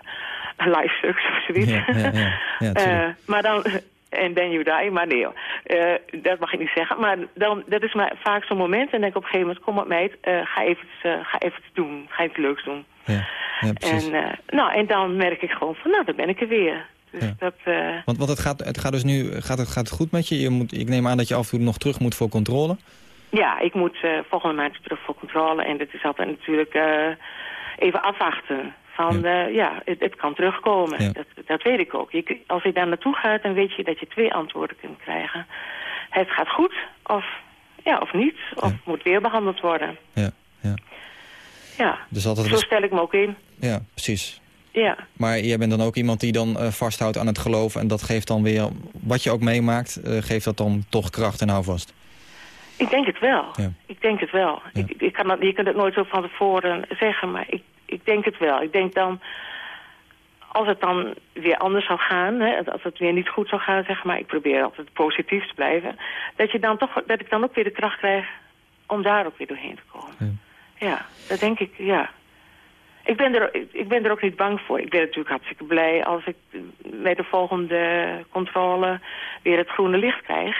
life sucks of zoiets. Ja, ja, ja. Ja, Eh, maar dan, en then you die, maar nee. Eh, dat mag ik niet zeggen. Maar dan, dat is maar vaak zo'n moment en denk ik op een gegeven moment, kom op meid, eh, ga, even, ga even iets doen, ga iets leuks doen. Ja, ja, precies. En, nou, en dan merk ik gewoon van, nou, dan ben ik er weer. Dus Ja. dat, Want, want het, gaat, het gaat dus nu gaat het, gaat het goed met je? je moet, ik neem aan dat je af en toe nog terug moet voor controle. Ja, ik moet volgende maand terug voor controle. En dat is altijd natuurlijk even afwachten. Van, ja, ja het, het kan terugkomen. Ja. Dat, dat weet ik ook. Je, als je daar naartoe gaat, dan weet je dat je twee antwoorden kunt krijgen. Het gaat goed, of, ja, of niet. Of Ja. moet weer behandeld worden. Ja, ja. Ja, Dus altijd zo stel ik me ook in. ja, precies. Ja, Maar jij bent dan ook iemand die dan eh, vasthoudt aan het geloof... en dat geeft dan weer, wat je ook meemaakt... eh, geeft dat dan toch kracht en houvast. ik denk het wel. Ja. Ik denk het wel. Ja. Ik, ik kan dat, je kunt het nooit zo van tevoren zeggen, maar ik, ik denk het wel. Ik denk dan, als het dan weer anders zou gaan, hè, als het weer niet goed zou gaan, zeg maar, ik probeer altijd positief te blijven, dat, je dan toch, dat ik dan ook weer de kracht krijg om daar ook weer doorheen te komen. Ja. Ja, dat denk ik, ja. Ik ben, er, ik, ben er ook niet bang voor. Ik ben natuurlijk hartstikke blij als ik bij de volgende controle weer het groene licht krijg.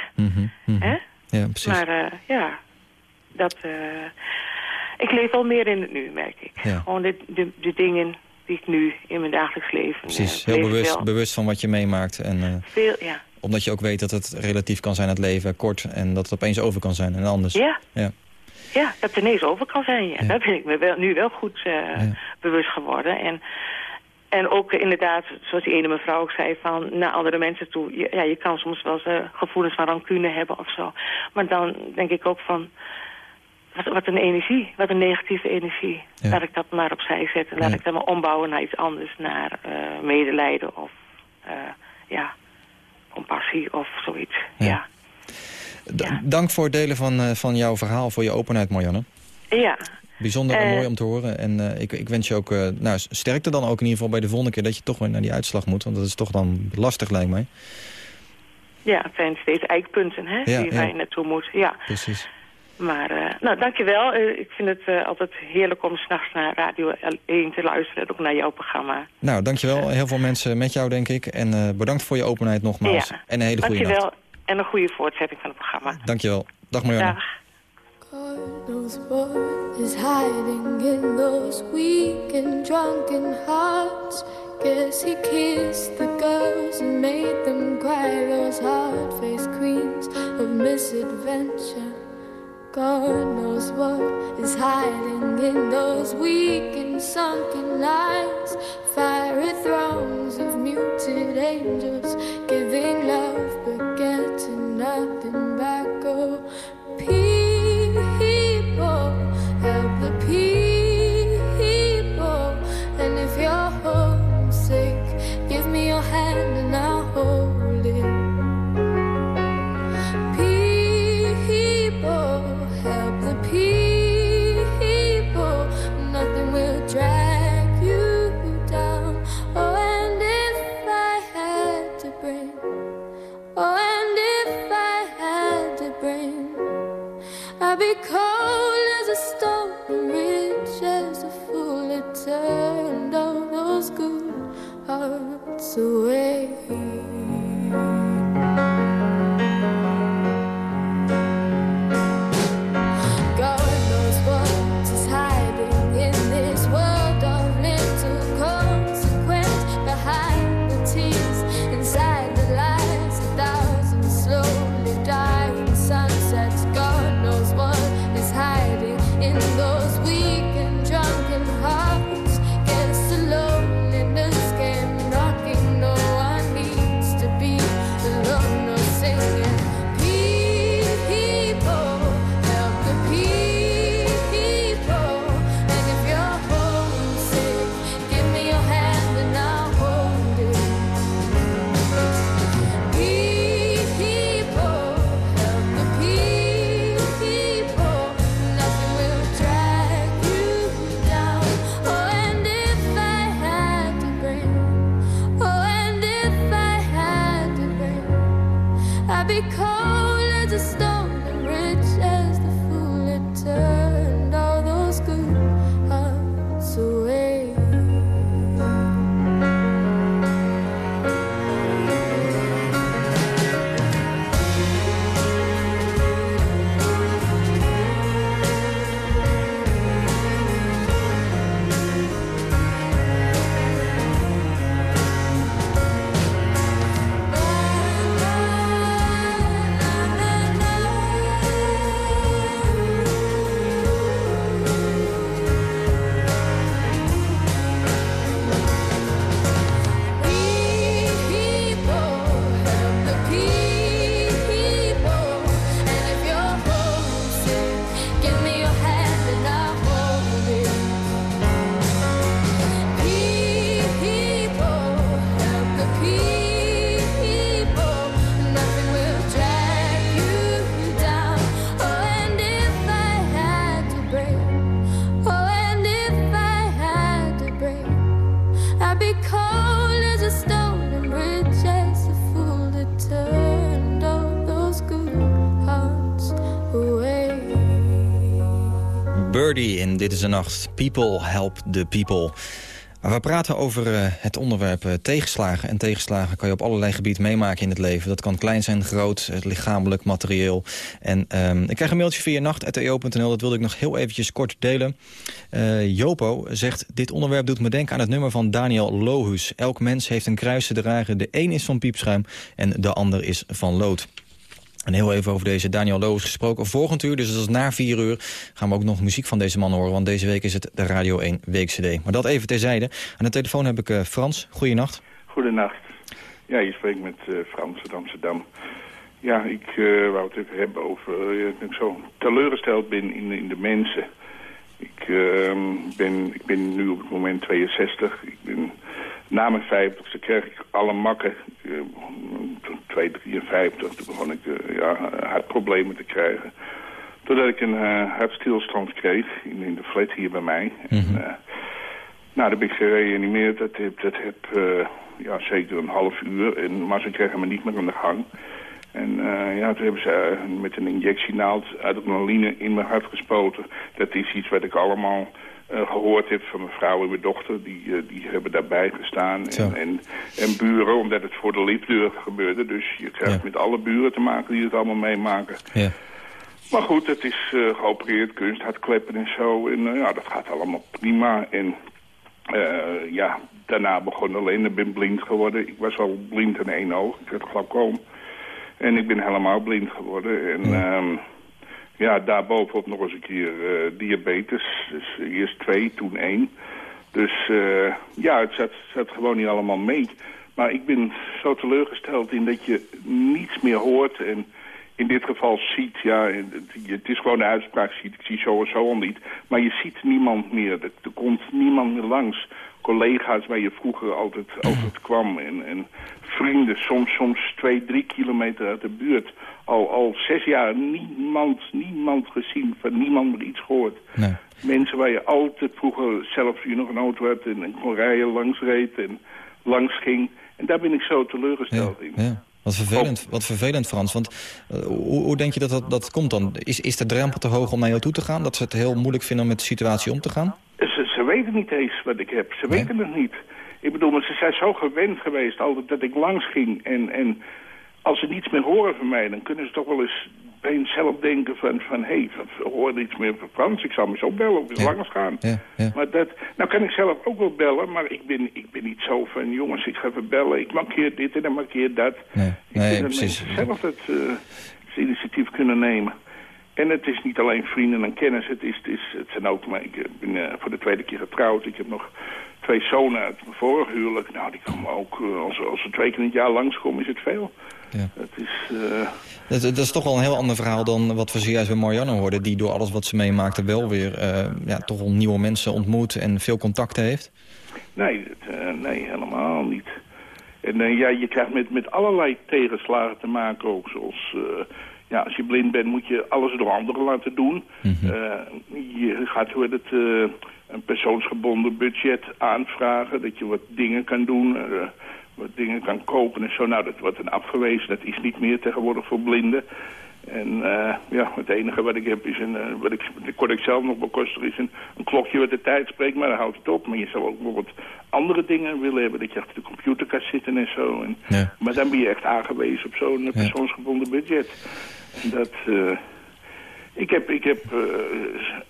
Hè? Ja, precies. Maar eh, ja, dat, eh, ik leef wel meer in het nu, merk ik. Ja. Gewoon de, de, de dingen die ik nu in mijn dagelijks leven... Precies, eh, heel leef ik bewust, bewust van wat je meemaakt. En, eh, Veel, ja. omdat je ook weet dat het relatief kan zijn, het leven, kort... en dat het opeens over kan zijn en anders. Ja, Ja. ja, dat het ineens over kan zijn. Ja. Ja. Daar ben ik me wel, nu wel goed eh, bewust geworden. En, en ook inderdaad, zoals die ene mevrouw ook zei, van naar andere mensen toe. Je, ja, je kan soms wel eens gevoelens van rancune hebben of zo. Maar dan denk ik ook van, wat, wat een energie, wat een negatieve energie. Ja. Laat ik dat maar opzij zetten. Laat Ja. ik dat maar ombouwen naar iets anders, naar eh, medelijden of eh, ja, compassie of zoiets. Ja. Dank voor het delen van, eh, van jouw verhaal, voor je openheid, Marianne. Ja, Bijzonder en mooi om te horen. En ik, ik wens je ook nou, sterkte dan ook in ieder geval bij de volgende keer... dat je toch weer naar die uitslag moet. Want dat is toch dan lastig, lijkt mij. ja, het zijn steeds eikpunten hè, Ja, die waar je naartoe moet. Ja. Precies. Maar, eh, nou, dankjewel. Uh, ik vind het eh, altijd heerlijk om s'nachts naar Radio 1 te luisteren. Ook naar jouw programma. Nou, dankjewel. Heel veel mensen met jou, denk ik. En eh, bedankt voor je openheid nogmaals. Ja. En een hele goede dankjewel. nacht. En een goede voortzetting van het programma. Dankjewel. Dag Marianne. Dag. God knows what is hiding in those weak and drunken hearts. Guess he kissed the girls and made them cry, those queens of misadventure. God knows what is hiding in those weak and sunken eyes. Fiery throngs of muted angels giving love hearts away. in Dit is de Nacht. People help the people. We praten over uh, het onderwerp uh, tegenslagen. En tegenslagen kan je op allerlei gebieden meemaken in het leven. Dat kan klein zijn, groot, lichamelijk, materieel. En um, ik krijg een mailtje via nacht.eo.nl. Dat wilde ik nog heel eventjes kort delen. Jopo zegt, dit onderwerp doet me denken aan het nummer van Daniel Lohus. Elk mens heeft een kruis te dragen. De een is van piepschuim en de ander is van lood. En heel even over deze Daniel Loos gesproken. Volgend uur, dus dat is na vier uur, gaan we ook nog muziek van deze man horen. Want deze week is het de Radio 1 Week CD. Maar dat even terzijde. Aan de telefoon heb ik uh, Frans. Goedenacht. Goedenacht. Ja, je spreekt met uh, Frans uit Amsterdam. Ja, ik uh, wou het even hebben over dat ik zo teleurgesteld ben in, in de mensen. Ik, uh, ben, ik ben nu op het moment 62. Ik ben na mijn 50 kreeg ik alle makken. Toen 2, 53, toen begon ik ja, hartproblemen te krijgen. Totdat ik een uh, hartstilstand kreeg in, in, de flat hier bij mij. Mm -hmm. en, uh, nou, dan ben ik gereanimeerd. Dat heb, dat heb ja, zeker een half uur. En, maar ze kregen me niet meer aan de gang. En ja, toen hebben ze met een injectienaald adrenaline in mijn hart gespoten. Dat is iets wat ik allemaal gehoord heb van mijn vrouw en mijn dochter. Die, uh, die hebben daarbij gestaan. En, en, en, buren, omdat het voor de liefdeur gebeurde. Dus je krijgt ja. met alle buren te maken die het allemaal meemaken. Ja. Maar goed, het is uh, geopereerd, kunst, hartkleppen en zo. En ja, dat gaat allemaal prima. En ja, daarna begon alleen, ik ben blind geworden. Ik was al blind in één oog. Ik had glaucoom. En ik ben helemaal blind geworden. En... Ja. Um, ja, daarbovenop nog eens een keer uh, diabetes. Dus eerst twee, toen één. Dus uh, ja, het zat, gewoon niet allemaal mee. Maar ik ben zo teleurgesteld in dat je niets meer hoort en in dit geval ziet, ja, het is gewoon de uitspraak ziet, ik zie zo al niet. Maar je ziet niemand meer, er, er komt niemand meer langs. Collega's waar je vroeger altijd, altijd kwam en, en vrienden, soms, soms twee, drie kilometer uit de buurt. Al, al zes jaar niemand, niemand gezien, van niemand meer iets gehoord. Nee. Mensen waar je altijd vroeger zelf je nog een auto had en, en kon rijden langs reed. En langs ging. En daar ben ik zo teleurgesteld in. Ja. Wat vervelend, wat vervelend Frans. Want hoe, hoe, denk je dat, dat dat komt dan? Is, is de drempel te hoog om naar jou toe te gaan? Dat ze het heel moeilijk vinden om met de situatie om te gaan? Ze, ze weten niet eens wat ik heb. Ze weten het niet. Ik bedoel, maar ze zijn zo gewend geweest altijd dat ik langs ging. En, en als ze niets meer horen van mij, dan kunnen ze toch wel eens bij zelf denken van, van hé, hey, hoor iets meer van Frans, ik zal me zo bellen of eens langs gaan. Ja, ja. Maar dat, nou kan ik zelf ook wel bellen, maar ik ben, ik ben niet zo van, jongens, ik ga even bellen, ik markeer dit en dan markeer dat. Nee, ik nee, denk dat precies. mensen zelf het, uh, het initiatief kunnen nemen. En het is niet alleen vrienden en kennis, het, is, het, is, het zijn ook, maar ik ben uh, voor de tweede keer getrouwd, ik heb nog twee zonen uit mijn vorige huwelijk. Nou, die komen ook, uh, als, als ze twee keer in het jaar langskomen, is het veel. Ja. Dat, is, uh... dat, dat, is toch wel een heel ander verhaal dan wat we zojuist bij Marianne hoorden... die door alles wat ze meemaakte wel weer uh, ja, toch wel nieuwe mensen ontmoet... en veel contacten heeft? Nee, dat, uh, nee helemaal niet. En ja, je krijgt met, met allerlei tegenslagen te maken ook. Zoals, ja, als je blind bent moet je alles door anderen laten doen. Mm -hmm. je gaat hoe het, een persoonsgebonden budget aanvragen. Dat je wat dingen kan doen dingen kan kopen en zo. Nou, dat wordt dan afgewezen. Dat is niet meer tegenwoordig voor blinden. En uh, ja, het enige wat ik heb is een, uh, wat ik, dat kon ik zelf nog bekostigen, is een, een klokje wat de tijd spreekt, maar dan houdt het op. Maar je zou ook bijvoorbeeld andere dingen willen hebben, dat je achter de computer kan zitten en zo. En, ja. Maar dan ben je echt aangewezen op zo'n ja. persoonsgebonden budget. En dat, uh, ik heb, ik heb,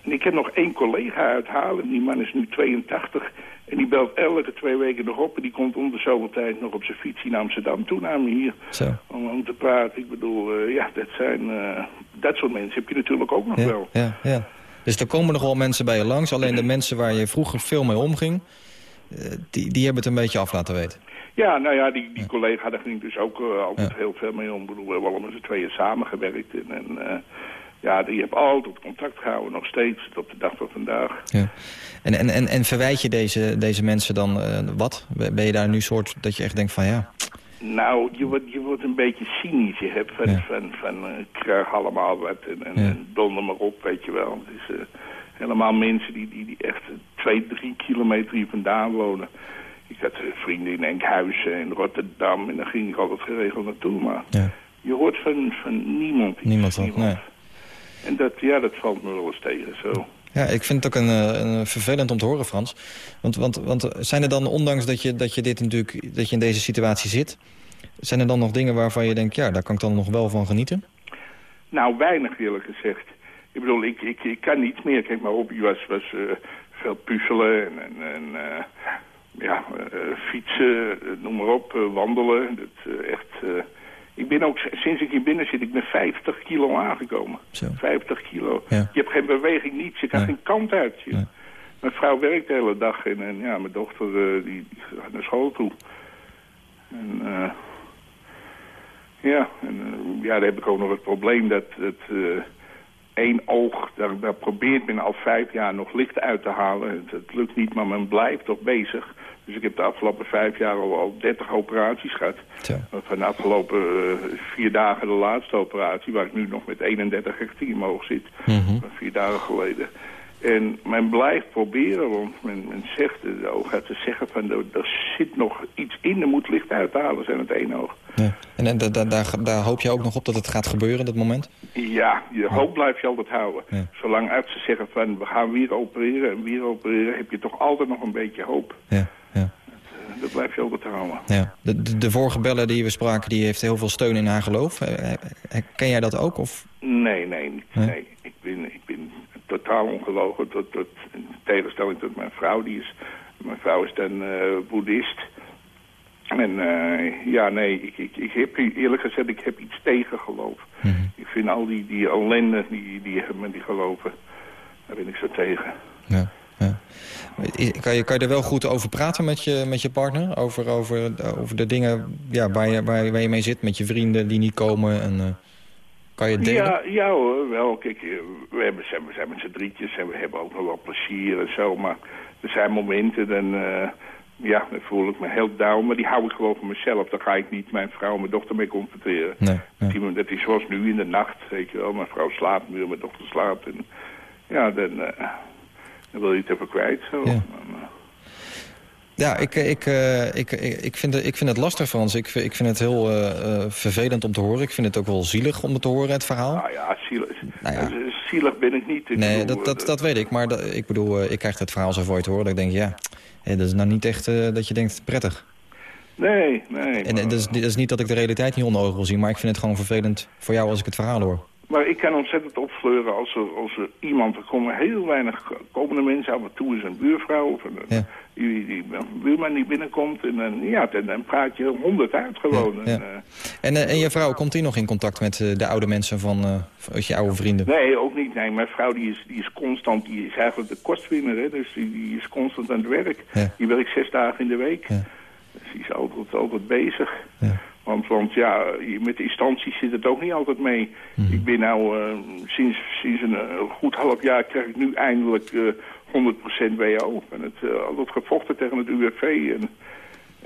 ik heb nog één collega uithalen, die man is nu 82 en die belt elke twee weken nog op. En die komt om de zoveel tijd nog op zijn fiets in Amsterdam toe naar me hier. Zo. Om, om te praten. Ik bedoel, uh, ja, dat zijn... Uh, dat soort mensen heb je natuurlijk ook nog ja, wel. Ja, ja. Dus er komen nog wel mensen bij je langs. Alleen de mensen waar je vroeger veel mee omging... Die, die hebben het een beetje af laten weten. Ja, nou ja, die, die ja. collega, daar ging dus ook altijd ja. heel veel mee om. Ik bedoel, we hebben al met z'n tweeën samengewerkt. En, en ja, die heb altijd contact gehouden, nog steeds, tot de dag van vandaag. Ja. En, en, en, en verwijt je deze, deze mensen dan uh, wat? Ben je daar nu soort dat je echt denkt van ja... Nou, je wordt, je wordt een beetje cynisch. Je hebt van, ja. van, van uh, ik krijg allemaal wat en, en, ja. en donder maar op, weet je wel. Het is uh, helemaal mensen die, die, die echt twee, drie kilometer hier vandaan wonen. Ik had vrienden in Enkhuizen en Rotterdam en daar ging ik altijd geregeld naartoe. Maar ja. je hoort van, van niemand. Niemand, niemand. Nee. En dat, ja, dat valt me wel eens tegen, zo. Ja, ik vind het ook een, een vervelend om te horen, Frans. Want, want, want zijn er dan, ondanks dat je, dat je dit natuurlijk, dat je in deze situatie zit... zijn er dan nog dingen waarvan je denkt, ja, daar kan ik dan nog wel van genieten? Nou, weinig eerlijk gezegd. Ik bedoel, ik, ik, ik kan niet meer. Kijk maar op, je was, was uh, veel puzzelen en, en, en uh, ja, uh, fietsen, noem maar op, wandelen. Dat, echt... Ik ben ook, sinds ik hier binnen zit, ik ben 50 kilo aangekomen. Zo. 50 kilo. Ja. Je hebt geen beweging, niets. Je kan Nee. geen kant uit. Je. Nee. Mijn vrouw werkt de hele dag en, en ja, mijn dochter uh, die, die, gaat naar school toe. En uh, ja, en, uh, ja, daar heb ik ook nog het probleem dat het één oog, daar, daar probeert men al vijf jaar nog licht uit te halen. Het, het lukt niet, maar men blijft toch bezig. Dus ik heb de afgelopen vijf jaar al, al 30 operaties gehad. Zo. Van de afgelopen uh, vier dagen de laatste operatie, waar ik nu nog met 31 hectare omhoog zit. Mhm. Van vier dagen geleden. En men blijft proberen, want men, men zegt, de oogartsen zeggen van er, zit nog iets in, er moet licht uithalen, zijn het één oog. Ja. En, en da- da- daar, daar hoop je ook nog op dat het gaat gebeuren, dat moment? Ja, je hoop blijf je altijd houden. Ja. Zolang artsen zeggen van we gaan weer opereren en weer opereren, heb je toch altijd nog een beetje hoop. Ja, ja. Dat, dat blijf je altijd houden. ja. De, de, de vorige beller die we spraken, die heeft heel veel steun in haar geloof. Eh, eh, Ken jij dat ook? Of? Nee, nee, niet. Nee? nee. Ik, ben, ik ben totaal ongelogen. Tot, tot, in tegenstelling tot mijn vrouw. Die is, mijn vrouw is dan uh, boeddhist. En uh, ja, nee, ik, ik, ik heb eerlijk gezegd, ik heb iets tegen geloof. Mhm. Ik vind al die, die ellende die, die hebben met die geloven, daar ben ik zo tegen. Ja, ja. Kan je, kan je er wel goed over praten met je, met je partner? Over, over, over de dingen ja, waar, je, waar, je- waar je mee zit, met je vrienden die niet komen? En, eh, kan je het delen? Ja, ja hoor, wel. Kijk, eh, we, hebben, zijn, we zijn met z'n drietjes en we hebben ook nog wel plezier en zo. Maar er zijn momenten, dan, uh, ja, dan voel ik me heel down. Maar die hou ik gewoon voor mezelf. Dan ga ik niet mijn vrouw en mijn dochter mee confronteren. Nee, nee. Die, dat is zoals nu in de nacht, weet je wel. Mijn vrouw slaapt nu en mijn dochter slaapt. En, ja, dan, uh, dan wil je het even kwijt. Zo. Ja. Ja, ik, ik, uh, ik, ik, vind, ik vind het lastig, Frans. Ik, ik vind het heel uh, vervelend om te horen. Ik vind het ook wel zielig om het te horen, het verhaal. Nou ja, zielig, nou ja. zielig ben ik niet. Ik nee, bedoel, dat, dat, dat weet ik. Maar dat, ik bedoel, ik krijg het verhaal zo voor je te horen... dat ik denk, ja, dat is nou niet echt dat je denkt prettig. Nee, nee. En dat is, dat is niet dat ik de realiteit niet onder ogen wil zien... maar ik vind het gewoon vervelend voor jou als ik het verhaal hoor. Maar ik kan ontzettend opfleuren als er, als er iemand... Er komen heel weinig komende mensen af en toe is een buurvrouw... of een, ja. die, die, buurman die binnenkomt. En, dan, ja, en dan praat je honderd uit gewoon. Ja, En, en, uh, en, je vrouw, komt die nog in contact met uh, de oude mensen van, van je oude vrienden? Nee, ook niet. Nee, mijn vrouw die is, die is constant, die is eigenlijk de kostwinner. Hè, dus die, die is constant aan het werk. Die werkt zes dagen in de week. Dus die is altijd, altijd bezig. Want, want ja, met de instanties zit het ook niet altijd mee. Mhm. Ik ben nou uh, sinds, sinds een uh, goed half jaar krijg ik nu eindelijk uh, eh, 100% WO. En het altijd gevochten tegen het UWV. En,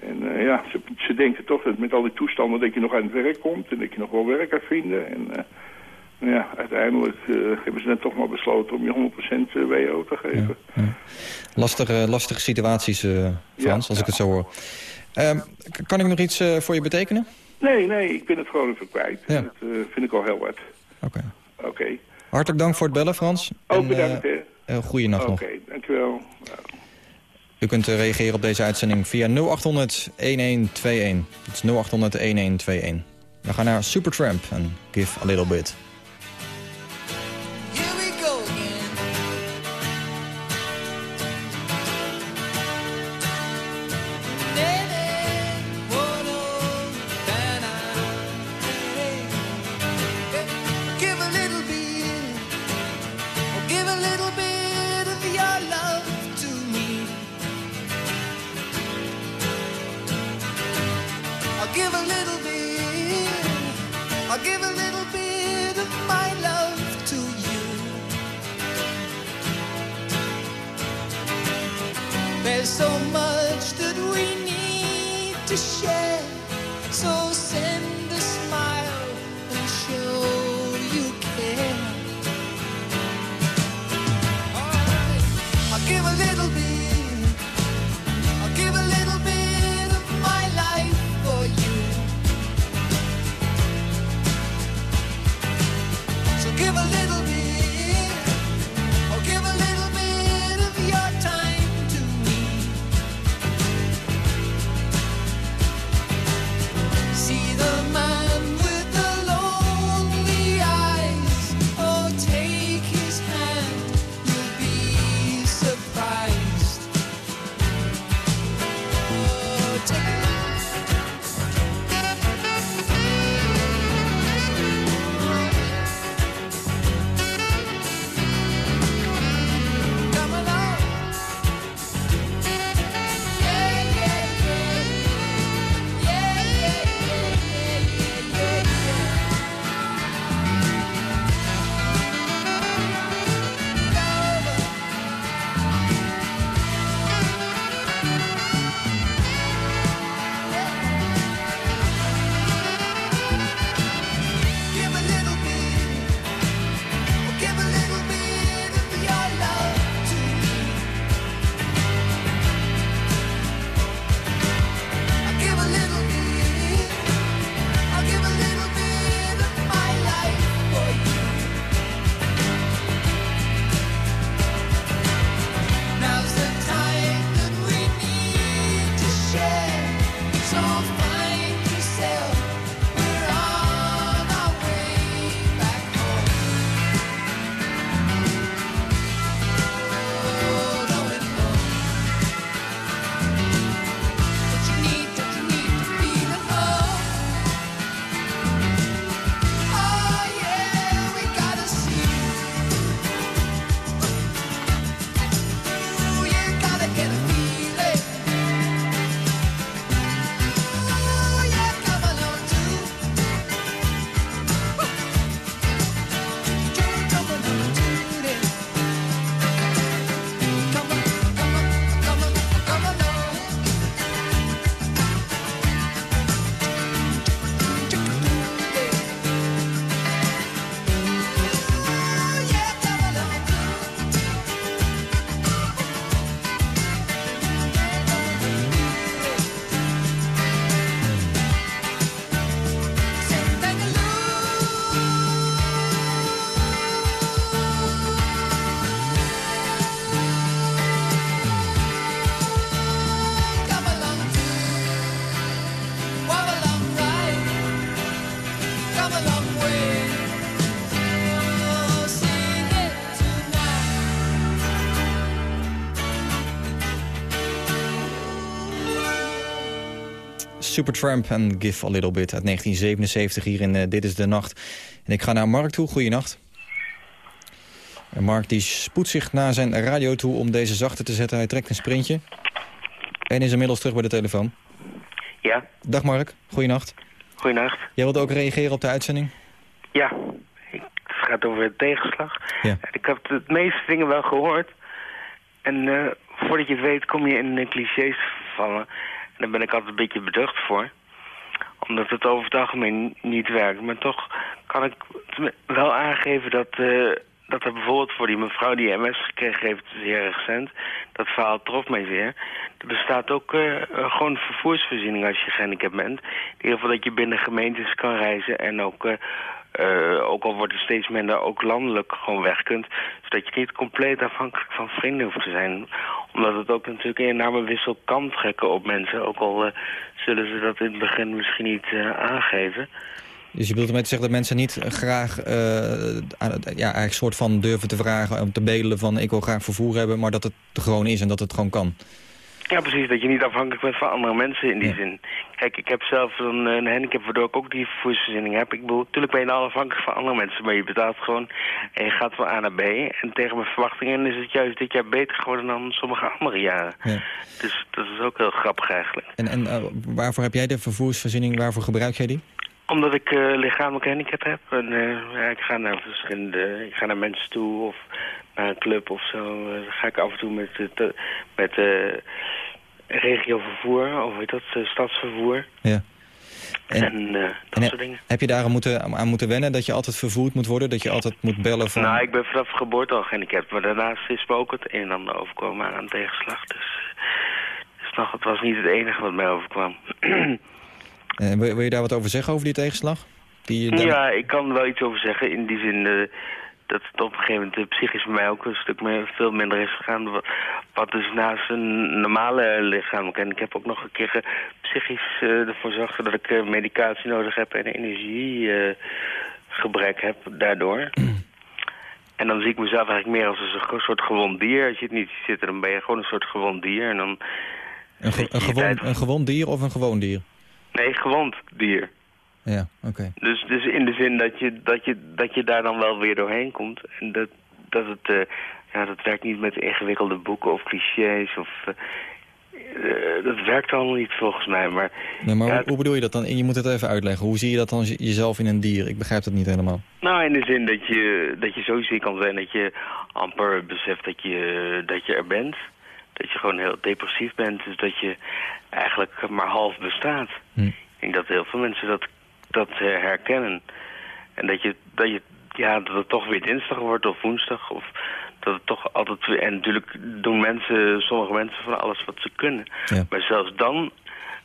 en ja, ze, ze, denken toch dat met al die toestanden dat je nog aan het werk komt. En dat je nog wel werk gaat vinden. En ja, uiteindelijk hebben ze dan toch maar besloten om je 100% WO te geven. Ja, ja. Lastige, lastige situaties, Frans, als ik het zo hoor. Um, kan ik nog iets uh, voor je betekenen? Nee, nee, ik ben het gewoon even kwijt. Ja. Dat uh, vind ik al heel wat. Oké. Okay. Oké. Hartelijk dank voor het bellen, Frans. Ook en, bedankt, hè. Uh, goeienacht okay, nog. Oké, dankjewel. U kunt reageren op deze uitzending via 0800-1121. Dat is 0800-1121. We gaan naar Supertramp en Give a Little Bit. Supertramp en Give a Little Bit uit 1977 hier in uh, Dit is de Nacht. En ik ga naar Mark toe. Goeienacht. En Mark die spoedt zich naar zijn radio toe om deze zachter te zetten. Hij trekt een sprintje. En is inmiddels terug bij de telefoon. Ja. Dag Mark, goeienacht. Goeienacht. Jij wilt ook reageren op de uitzending? Ja, het gaat over het tegenslag. Ja. Ik heb het meeste dingen wel gehoord. En uh, voordat je het weet kom je in de clichés vallen. Daar ben ik altijd een beetje beducht voor. Omdat het over het algemeen niet werkt. Maar toch kan ik wel aangeven dat, uh, dat er bijvoorbeeld voor die mevrouw die MS gekregen heeft, zeer recent. Dat verhaal trof mij zeer. Er bestaat ook uh, gewoon vervoersvoorziening als je gehandicapt bent. In ieder geval dat je binnen gemeentes kan reizen en ook... Uh, uh, ook al wordt er steeds minder, ook landelijk gewoon weg kunt. Zodat je niet compleet afhankelijk van vrienden hoeft te zijn. Omdat het ook natuurlijk een enorme wissel kan trekken op mensen. Ook al uh, zullen ze dat in het begin misschien niet uh, aangeven. Dus je bedoelt ermee te zeggen dat mensen niet graag ja, eigenlijk soort van durven te vragen... om te bedelen van ik wil graag vervoer hebben... maar dat het er gewoon is en dat het gewoon kan? Ja, precies. Dat je niet afhankelijk bent van andere mensen in die ja. zin. Kijk, ik heb zelf een, een handicap waardoor ik ook die vervoersvoorziening heb. Ik bedoel, natuurlijk ben je dan afhankelijk van andere mensen, maar je betaalt gewoon en je gaat van A naar B. En tegen mijn verwachtingen is het juist dit jaar beter geworden dan sommige andere jaren. Ja. Dus dat is ook heel grappig eigenlijk. En, en uh, waarvoor heb jij de vervoersvoorziening, waarvoor gebruik jij die? Omdat ik uh, lichamelijk handicap heb. En uh, ja, ik ga naar verschillende, ik ga naar mensen toe of naar een club of zo. Dan ga ik af en toe met, met regiovervoer, of weet dat, uh, stadsvervoer. Ja. En, en uh, dat en soort dingen. Heb je daar aan moeten, aan moeten wennen dat je altijd vervoerd moet worden? Dat je altijd moet bellen van... Nou, ik ben vanaf geboorte al gehandicapt. Maar daarnaast is me ook het een en ander overkomen aan tegenslag. Dus, dus nog, het was niet het enige wat mij overkwam. en wil, wil, je daar wat over zeggen, over die tegenslag? Die daar... Ja, ik kan er wel iets over zeggen. In die zin... Uh, dat het op een gegeven moment uh, psychisch bij mij ook een stuk meer, veel minder is gegaan. Wat, wat dus naast een normale lichaam. En ik heb ook nog een keer uh, psychisch uh, ervoor zorgd dat ik medicatie nodig heb en energiegebrek heb daardoor. en dan zie ik mezelf eigenlijk meer als een soort gewond dier. Als je het niet ziet, dan ben je gewoon een soort gewond dier. En dan een, ge een, gewond, een gewond dier of een gewoon dier? Nee, gewond dier. Ja, oké. Okay. Dus, dus in de zin dat je, dat, je, dat je daar dan wel weer doorheen komt. En dat, dat het, uh, ja, dat werkt niet met ingewikkelde boeken of clichés of... Uh, uh, dat werkt allemaal niet volgens mij, maar... Nee, maar ja, hoe, hoe bedoel je dat dan? Je moet het even uitleggen. Hoe zie je dat dan jezelf in een dier? Ik begrijp dat niet helemaal. Nou, in de zin dat je, dat je zo ziek kan zijn dat je amper beseft dat je, dat je er bent. Dat je gewoon heel depressief bent. Dus dat je eigenlijk maar half bestaat. Hm. Ik denk dat heel veel mensen dat dat uh, herkennen. En dat je, dat je ja, dat het toch weer dinsdag wordt of woensdag. Of dat het toch altijd weer... En natuurlijk doen mensen, sommige mensen van alles wat ze kunnen. Ja. Maar zelfs dan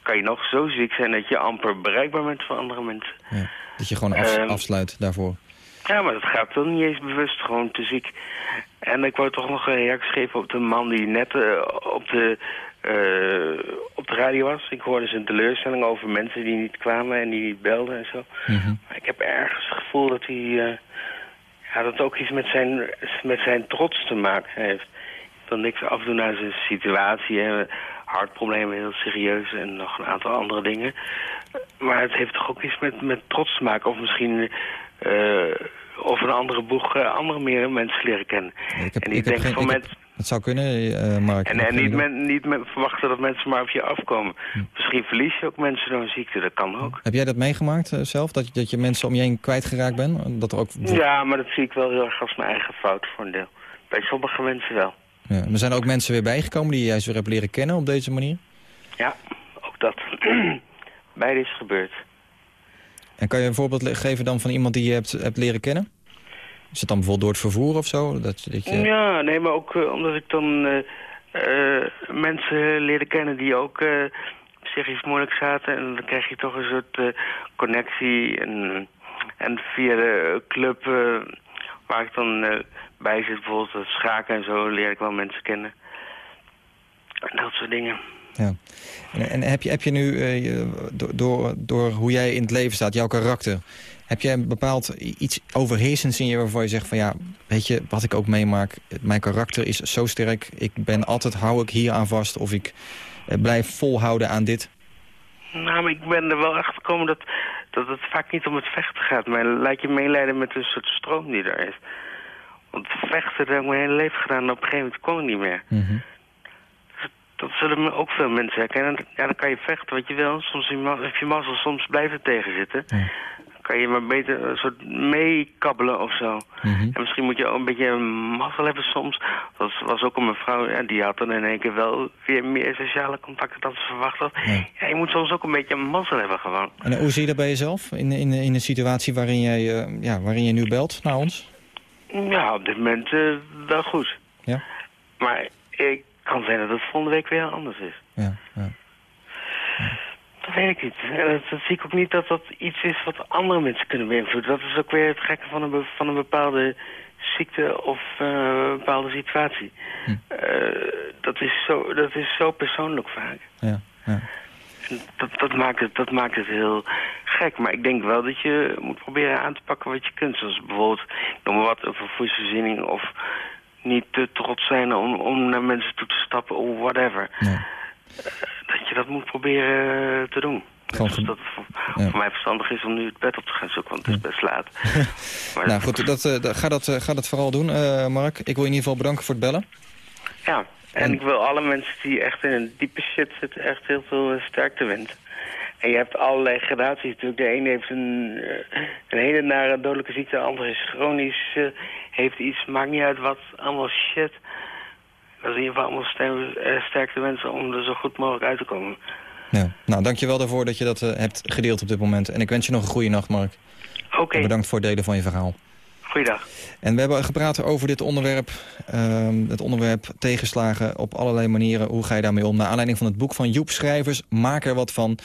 kan je nog zo ziek zijn dat je amper bereikbaar bent voor andere mensen. Ja. Dat je gewoon af, Ehm, afsluit daarvoor. Ja, maar dat gaat dan niet eens bewust, gewoon te ziek. En ik wou toch nog een reactie geven op de man die net uh, op de uh, op de radio was. Ik hoorde zijn teleurstelling over mensen die niet kwamen en die niet belden en zo. Mm -hmm. Maar ik heb ergens het gevoel dat hij... Uh, ja, dat ook iets met zijn, met zijn trots te maken heeft. Dan niks afdoen aan zijn situatie. Hè. Hartproblemen heel serieus en nog een aantal andere dingen. Maar het heeft toch ook iets met, met trots te maken. Of misschien... Uh, of een andere boeg andere meer mensen leren kennen. Ik heb, en ik, ik denk heb geen, van ik mensen... Het zou kunnen, uh, Mark. En, en niet, men, niet men verwachten dat mensen maar op je afkomen. Hm. Misschien verlies je ook mensen door een ziekte, dat kan ook. Heb jij dat meegemaakt uh, zelf? Dat, dat je mensen om je heen kwijtgeraakt bent? Dat er ook... Ja, maar dat zie ik wel heel erg als mijn eigen fout voor een deel. Bij sommige mensen wel. Ja, er zijn ook mensen weer bijgekomen die je juist weer hebt leren kennen op deze manier? Ja, ook dat. Beide is gebeurd. En kan je een voorbeeld geven dan van iemand die je hebt, hebt leren kennen? Is het dan bijvoorbeeld door het vervoer of zo? Dat, dat je... Ja, nee, maar ook uh, omdat ik dan uh, uh, mensen leerde kennen die ook psychisch moeilijk zaten. En dan krijg je toch een soort connectie. En, en via de club waar ik dan bij zit, bijvoorbeeld schaken en zo, leer ik wel mensen kennen. En dat soort dingen. Ja. En, en heb, je, heb je nu, door, door, door hoe jij in het leven staat, jouw karakter... Heb jij een bepaald iets overheersends in je waarvan je zegt van ja, weet je, wat ik ook meemaak, mijn karakter is zo sterk, ik ben altijd, hou ik hier aan vast of ik eh, blijf volhouden aan dit? Nou, ik ben er wel achter gekomen dat, dat het vaak niet om het vechten gaat, maar lijkt je meelijden met een soort stroom die er is. Want vechten, dat heb ik mijn hele leven gedaan en op een gegeven moment kon ik niet meer. Mhm. Dat zullen ook veel mensen herkennen. Ja, dan kan je vechten wat je wil. Soms heb je mazzel, soms blijft het tegenzitten. Kan je maar beter een soort meekabbelen of zo. Mhm. En misschien moet je ook een beetje mazzel hebben soms. Dat was ook een mevrouw, ja, die had dan in één keer wel weer meer sociale contacten dan ze verwacht had. Ja. Ja, je moet soms ook een beetje mazzel hebben gewoon. En hoe zie je dat bij jezelf in, in, in een situatie waarin jij, eh, ja, waarin je nu belt naar ons? Ja, op dit moment eh, wel goed. Ja? Maar ik kan zijn dat het volgende week weer anders is. Ja, ja. Weet ik niet. Dat, dat zie ik ook niet dat dat iets is wat andere mensen kunnen beïnvloeden. Dat is ook weer het gekke van een, van een bepaalde ziekte of eh, een bepaalde situatie. Hm. Eh, dat, is zo, dat is zo persoonlijk vaak. ja, ja. Dat, dat, maakt het, dat maakt het heel gek. Maar ik denk wel dat je moet proberen aan te pakken wat je kunt. Zoals bijvoorbeeld, noem maar wat, over voedselvoorziening of niet te trots zijn om, om naar mensen toe te stappen of whatever. Ja. Dat je dat moet proberen te doen. Zoals ge- dat voor, Ja. voor mij verstandig is om nu het bed op te gaan zoeken, want het is best laat. Maar Nou goed, dat, eh, dat- ga, dat, eh, ga dat vooral doen, eh, Mark. Ik wil je in ieder geval bedanken voor het bellen. Ja, en, En- ik wil alle mensen die echt in een diepe shit zitten echt heel veel eh, sterkte wensen. En je hebt allerlei gradaties natuurlijk. De ene heeft een, eh, een hele nare dodelijke ziekte, de andere is chronisch, eh, heeft iets, maakt niet uit wat, allemaal shit. Dat is in ieder geval allemaal ster eh, sterkte wensen om er zo goed mogelijk uit te komen. Ja. Nou, dankjewel daarvoor dat je dat eh, hebt gedeeld op dit moment. En ik wens je nog een goede nacht, Mark. Oké, bedankt voor het delen van je verhaal. Goeiedag. En we hebben gepraat over dit onderwerp. ehm, het onderwerp tegenslagen op allerlei manieren. Hoe ga je daarmee om? Naar aanleiding van het boek van Joep Schrijvers. Maak er wat van.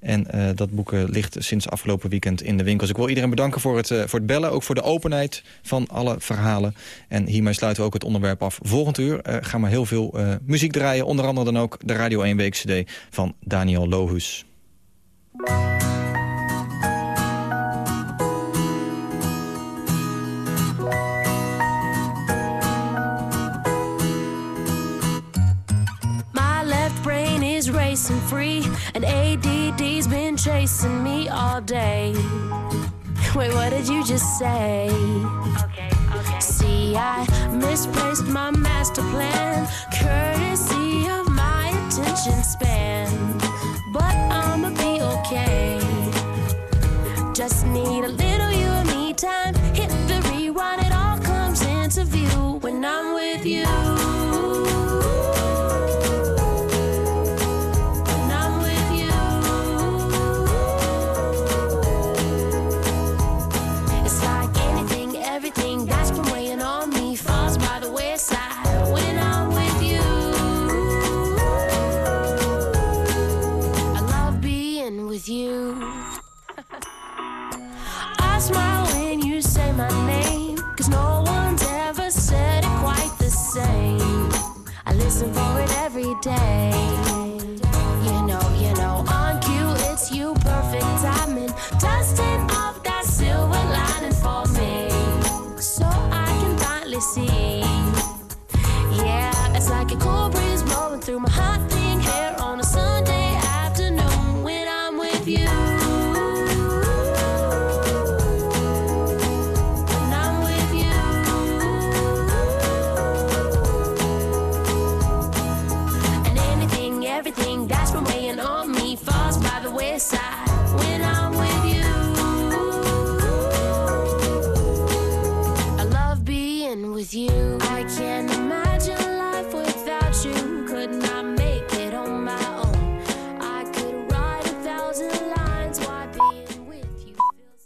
En eh, dat boek eh, ligt sinds afgelopen weekend in de winkels. Ik wil iedereen bedanken voor het, eh, voor het bellen. Ook voor de openheid van alle verhalen. En hiermee sluiten we ook het onderwerp af. Volgend uur gaan we heel veel muziek draaien. Onder andere dan ook de Radio 1 Week CD van Daniel Lohus. Is racing free, and ADD's been chasing me all day. Wait, what did you just say? Okay, okay. See, I misplaced my master plan, courtesy of my attention span. But I'ma be okay. Just need a little you and me time. Hit the rewind, it all comes into view when I'm with you.